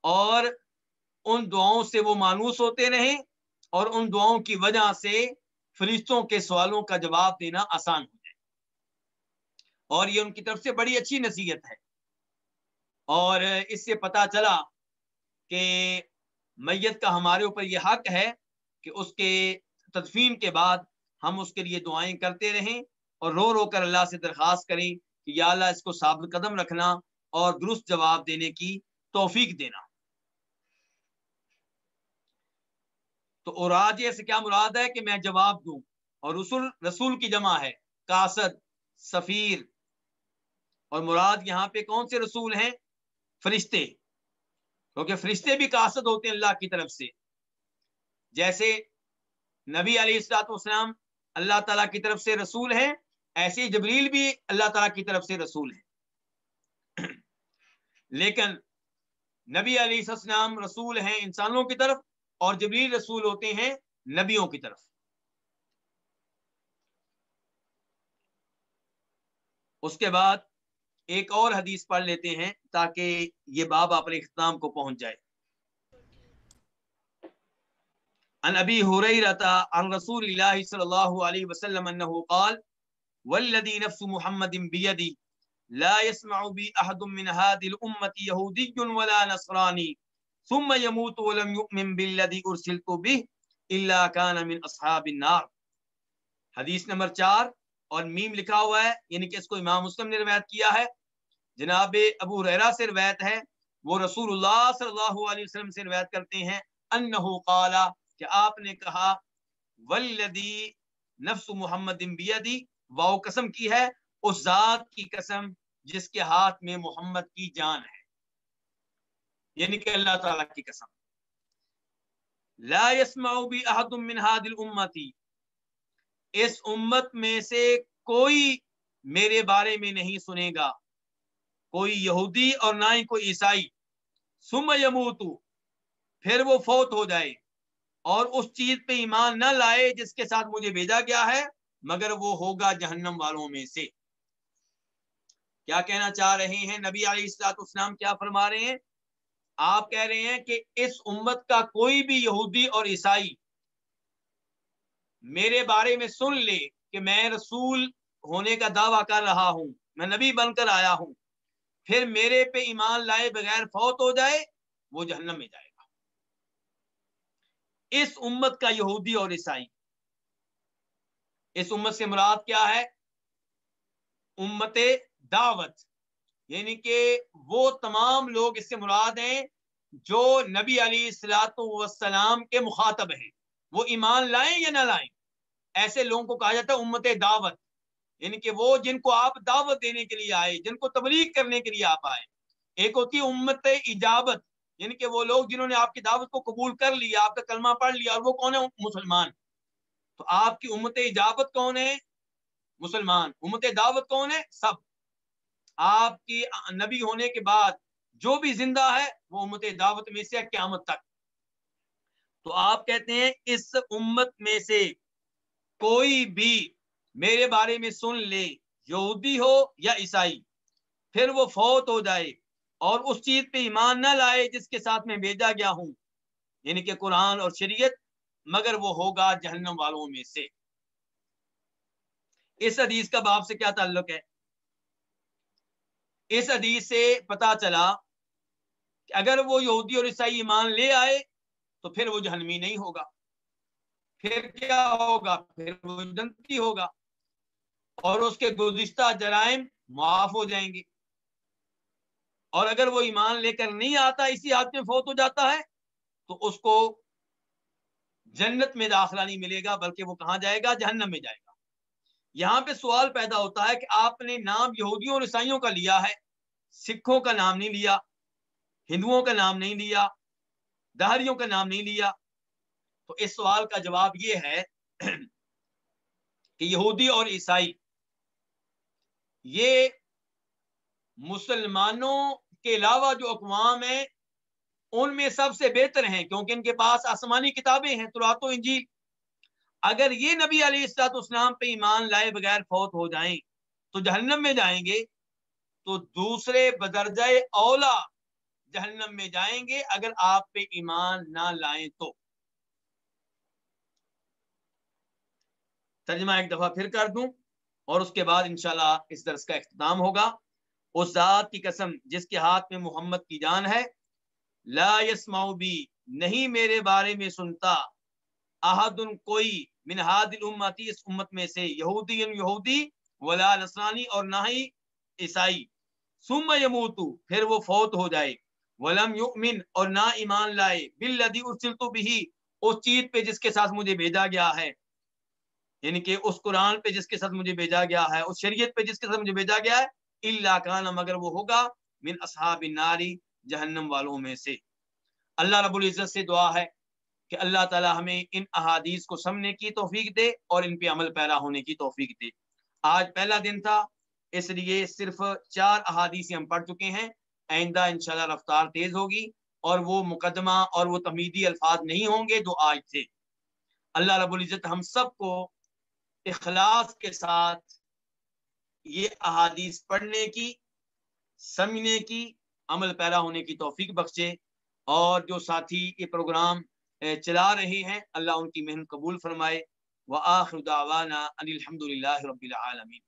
اور ان دعاؤں سے وہ مانوس ہوتے رہیں اور ان دعاؤں کی وجہ سے فرشتوں کے سوالوں کا جواب دینا آسان ہو جائے۔ اور یہ ان کی طرف سے بڑی اچھی نصیحت ہے۔ اور اس سے پتا چلا کہ میت کا ہمارے اوپر یہ حق ہے کہ اس کے تدفین کے بعد ہم اس کے لیے دعائیں کرتے رہیں اور رو رو کر اللہ سے درخواست کریں کہ یا اللہ اس کو ثابت قدم رکھنا اور درست جواب دینے کی توفیق دینا۔ تو اوراجے سے کیا مراد ہے کہ میں جواب دوں؟ اور رسول رسول کی جمع ہے کاسد سفیر۔ اور مراد یہاں پہ کون سے رسول ہیں؟ فرشتے۔ کیونکہ فرشتے بھی کاسد ہوتے ہیں اللہ کی طرف سے۔ جیسے نبی علیہ السلاط والسلام اللہ تعالیٰ کی طرف سے رسول ہیں ایسے جبریل بھی اللہ تعالیٰ کی طرف سے رسول ہیں۔ لیکن نبی علیہ السلام رسول ہیں انسانوں کی طرف اور جبریل رسول ہوتے ہیں نبیوں کی طرف۔ اس کے بعد ایک اور حدیث پڑھ لیتے ہیں تاکہ یہ باب اپنے اختتام کو پہنچ جائے۔ ان ابی حریرہ عن رسول اللہ صلی اللہ علیہ وسلم انه قال والذي نفس محمد بيدي لا يسمع بي احد من هذه الامه يهودي ولا نصراني، ثم يموت ولم يؤمن بالذي ارسلت به الا كان من اصحاب النار. حدیث نمبر چار، اور میم لکھا ہوا ہے یعنی کہ اس کو امام مسلم نے روایت کیا ہے۔ جناب ابو ریرا سے روایت ہے، وہ رسول اللہ صلی اللہ علیہ وسلم سے روایت کرتے ہیں، انہو قالا، کہ آپ نے کہا، والذی نفس محمد بیدی واو قسم کی ہے، اس ذات کی قسم جس کے ہاتھ میں محمد کی جان ہے۔ یعنی کہ اللہ تعالیٰ کی قسم۔ لا يسمع بی احد من هذه الامتی اس امت میں سے کوئی میرے بارے میں نہیں سنے گا۔ کوئی یہودی اور نہ ہی کوئی عیسائی۔ سم یموتو۔ پھر وہ فوت ہو جائے۔ اور اس چیز پہ ایمان نہ لائے جس کے ساتھ مجھے بھیجا گیا ہے۔ مگر وہ ہوگا جہنم والوں میں سے۔ کیا کہنا چاہ رہے ہیں نبی علیہ السلاط اسلام کیا فرما رہے ہیں؟ آپ کہہ رہے ہیں کہ اس امت کا کوئی بھی یہودی اور عیسائی میرے بارے میں سن لے کہ میں رسول ہونے کا دعویٰ کر رہا ہوں، میں نبی بن کر آیا ہوں، پھر میرے پہ ایمان لائے بغیر فوت ہو جائے، وہ جہنم میں جائے گا۔ اس امت کا یہودی اور عیسائی۔ اس امت سے مراد کیا ہے؟ امت دعوت۔ یعنی کہ وہ تمام لوگ اس سے مراد ہیں جو نبی علی السلاۃ وسلام کے مخاطب ہیں۔ وہ ایمان لائیں یا نہ لائیں؟ ایسے لوگوں کو کہا جاتا ہے امت دعوت۔ یعنی کہ وہ جن کو آپ دعوت دینے کے لیے آئے، جن کو تبلیغ کرنے کے لیے آپ آئے۔ ایک ہوتی ہے امت اجابت۔ یعنی کہ وہ لوگ جنہوں نے آپ کی دعوت کو قبول کر لیا، آپ کا کلمہ پڑھ لیا اور وہ کون ہے؟ مسلمان۔ تو آپ کی امت اجابت کون ہے؟ مسلمان۔ امت دعوت کون ہے؟ سب۔ آپ کی نبی ہونے کے بعد جو بھی زندہ ہے، وہ امت دعوت میں سے قیامت تک۔ تو آپ کہتے ہیں اس امت میں سے کوئی بھی میرے بارے میں سن لے، یہودی ہو یا عیسائی، پھر وہ فوت ہو جائے اور اس چیز پہ ایمان نہ لائے جس کے ساتھ میں بھیجا گیا ہوں۔ یعنی کہ قرآن اور شریعت مگر وہ ہوگا جہنم والوں میں سے۔ اس حدیث کا باپ سے کیا تعلق ہے؟ اس حدیث سے پتا چلا کہ اگر وہ یہودی اور عیسائی ایمان لے آئے تو پھر وہ جہنمی نہیں ہوگا۔ پھر کیا ہوگا؟ پھر وہ جنتی ہوگا۔ اور اس کے گزشتہ جرائم معاف ہو جائیں گے۔ اور اگر وہ ایمان لے کر نہیں آتا، اسی ہاتھ میں فوت ہو جاتا ہے، تو اس کو جنت میں داخلہ نہیں ملے گا، بلکہ وہ کہاں جائے گا؟ جہنم میں جائے گا۔ یہاں پہ سوال پیدا ہوتا ہے کہ آپ نے نام یہودیوں اور عیسائیوں کا لیا ہے، سکھوں کا نام نہیں لیا، ہندوؤں کا نام نہیں لیا دہریوں کا نام نہیں لیا۔ تو اس سوال کا جواب یہ ہے کہ یہودی اور عیسائی، یہ مسلمانوں کے علاوہ جو اقوام ہیں ان میں سب سے بہتر ہیں، کیونکہ ان کے پاس آسمانی کتابیں ہیں۔ تو انجیل، اگر یہ نبی علیہ السلاط اسلام پہ ایمان لائے بغیر فوت ہو جائیں، تو جہنم میں جائیں گے۔ تو دوسرے بدرجہ اولا جہنم میں جائیں گے اگر آپ پہ ایمان نہ لائیں تو۔ ترجمہ ایک دفعہ پھر کر دوں اور اس کے بعد انشاءاللہ اس درس کا اختتام ہوگا۔ اس ذات کی قسم جس کے ہاتھ میں محمد کی جان ہے لا يسمعو بی، نہیں میرے بارے میں سنتا۔ احد کوئی من ہاد الامتی اس امت میں سے یہودی یہودی، ولا نصرانی اور نہ ہی عیسائی۔ ثم یموتو، پھر وہ فوت ہو جائے۔ ولم یؤمن اور نہ ایمان لائے۔ بالذی ارسلت به اس چیز پہ جس کے ساتھ مجھے بھیجا گیا ہے۔ یعنی کہ اس قرآن پہ جس کے ساتھ مجھے بھیجا گیا ہے، اس شریعت پہ جس کے ساتھ مجھے بھیجا گیا ہے اللہ کان، مگر وہ ہوگا۔ من اصحاب الناری جہنم والوں میں سے۔ اللہ رب العزت سے دعا ہے کہ اللہ تعالی ہمیں ان احادیث کو سمنے کی توفیق دے اور ان پہ عمل پیرا ہونے کی توفیق دے۔ آج پہلا دن تھا، اس لیے صرف چار احادیث ہم پڑھ چکے ہیں۔ آئندہ انشاءاللہ رفتار تیز ہوگی اور وہ مقدمہ اور وہ تمیدی الفاظ نہیں ہوں گے جو آج تھے۔ اللہ رب العزت ہم سب کو اخلاص کے ساتھ یہ احادیث پڑھنے کی، سمجھنے کی عمل پیرا ہونے کی توفیق بخشے اور جو ساتھی یہ پروگرام چلا رہے ہیں، اللہ ان کی محنت قبول فرمائے۔ وآخر دعوانا ان الحمدللہ رب العالمین۔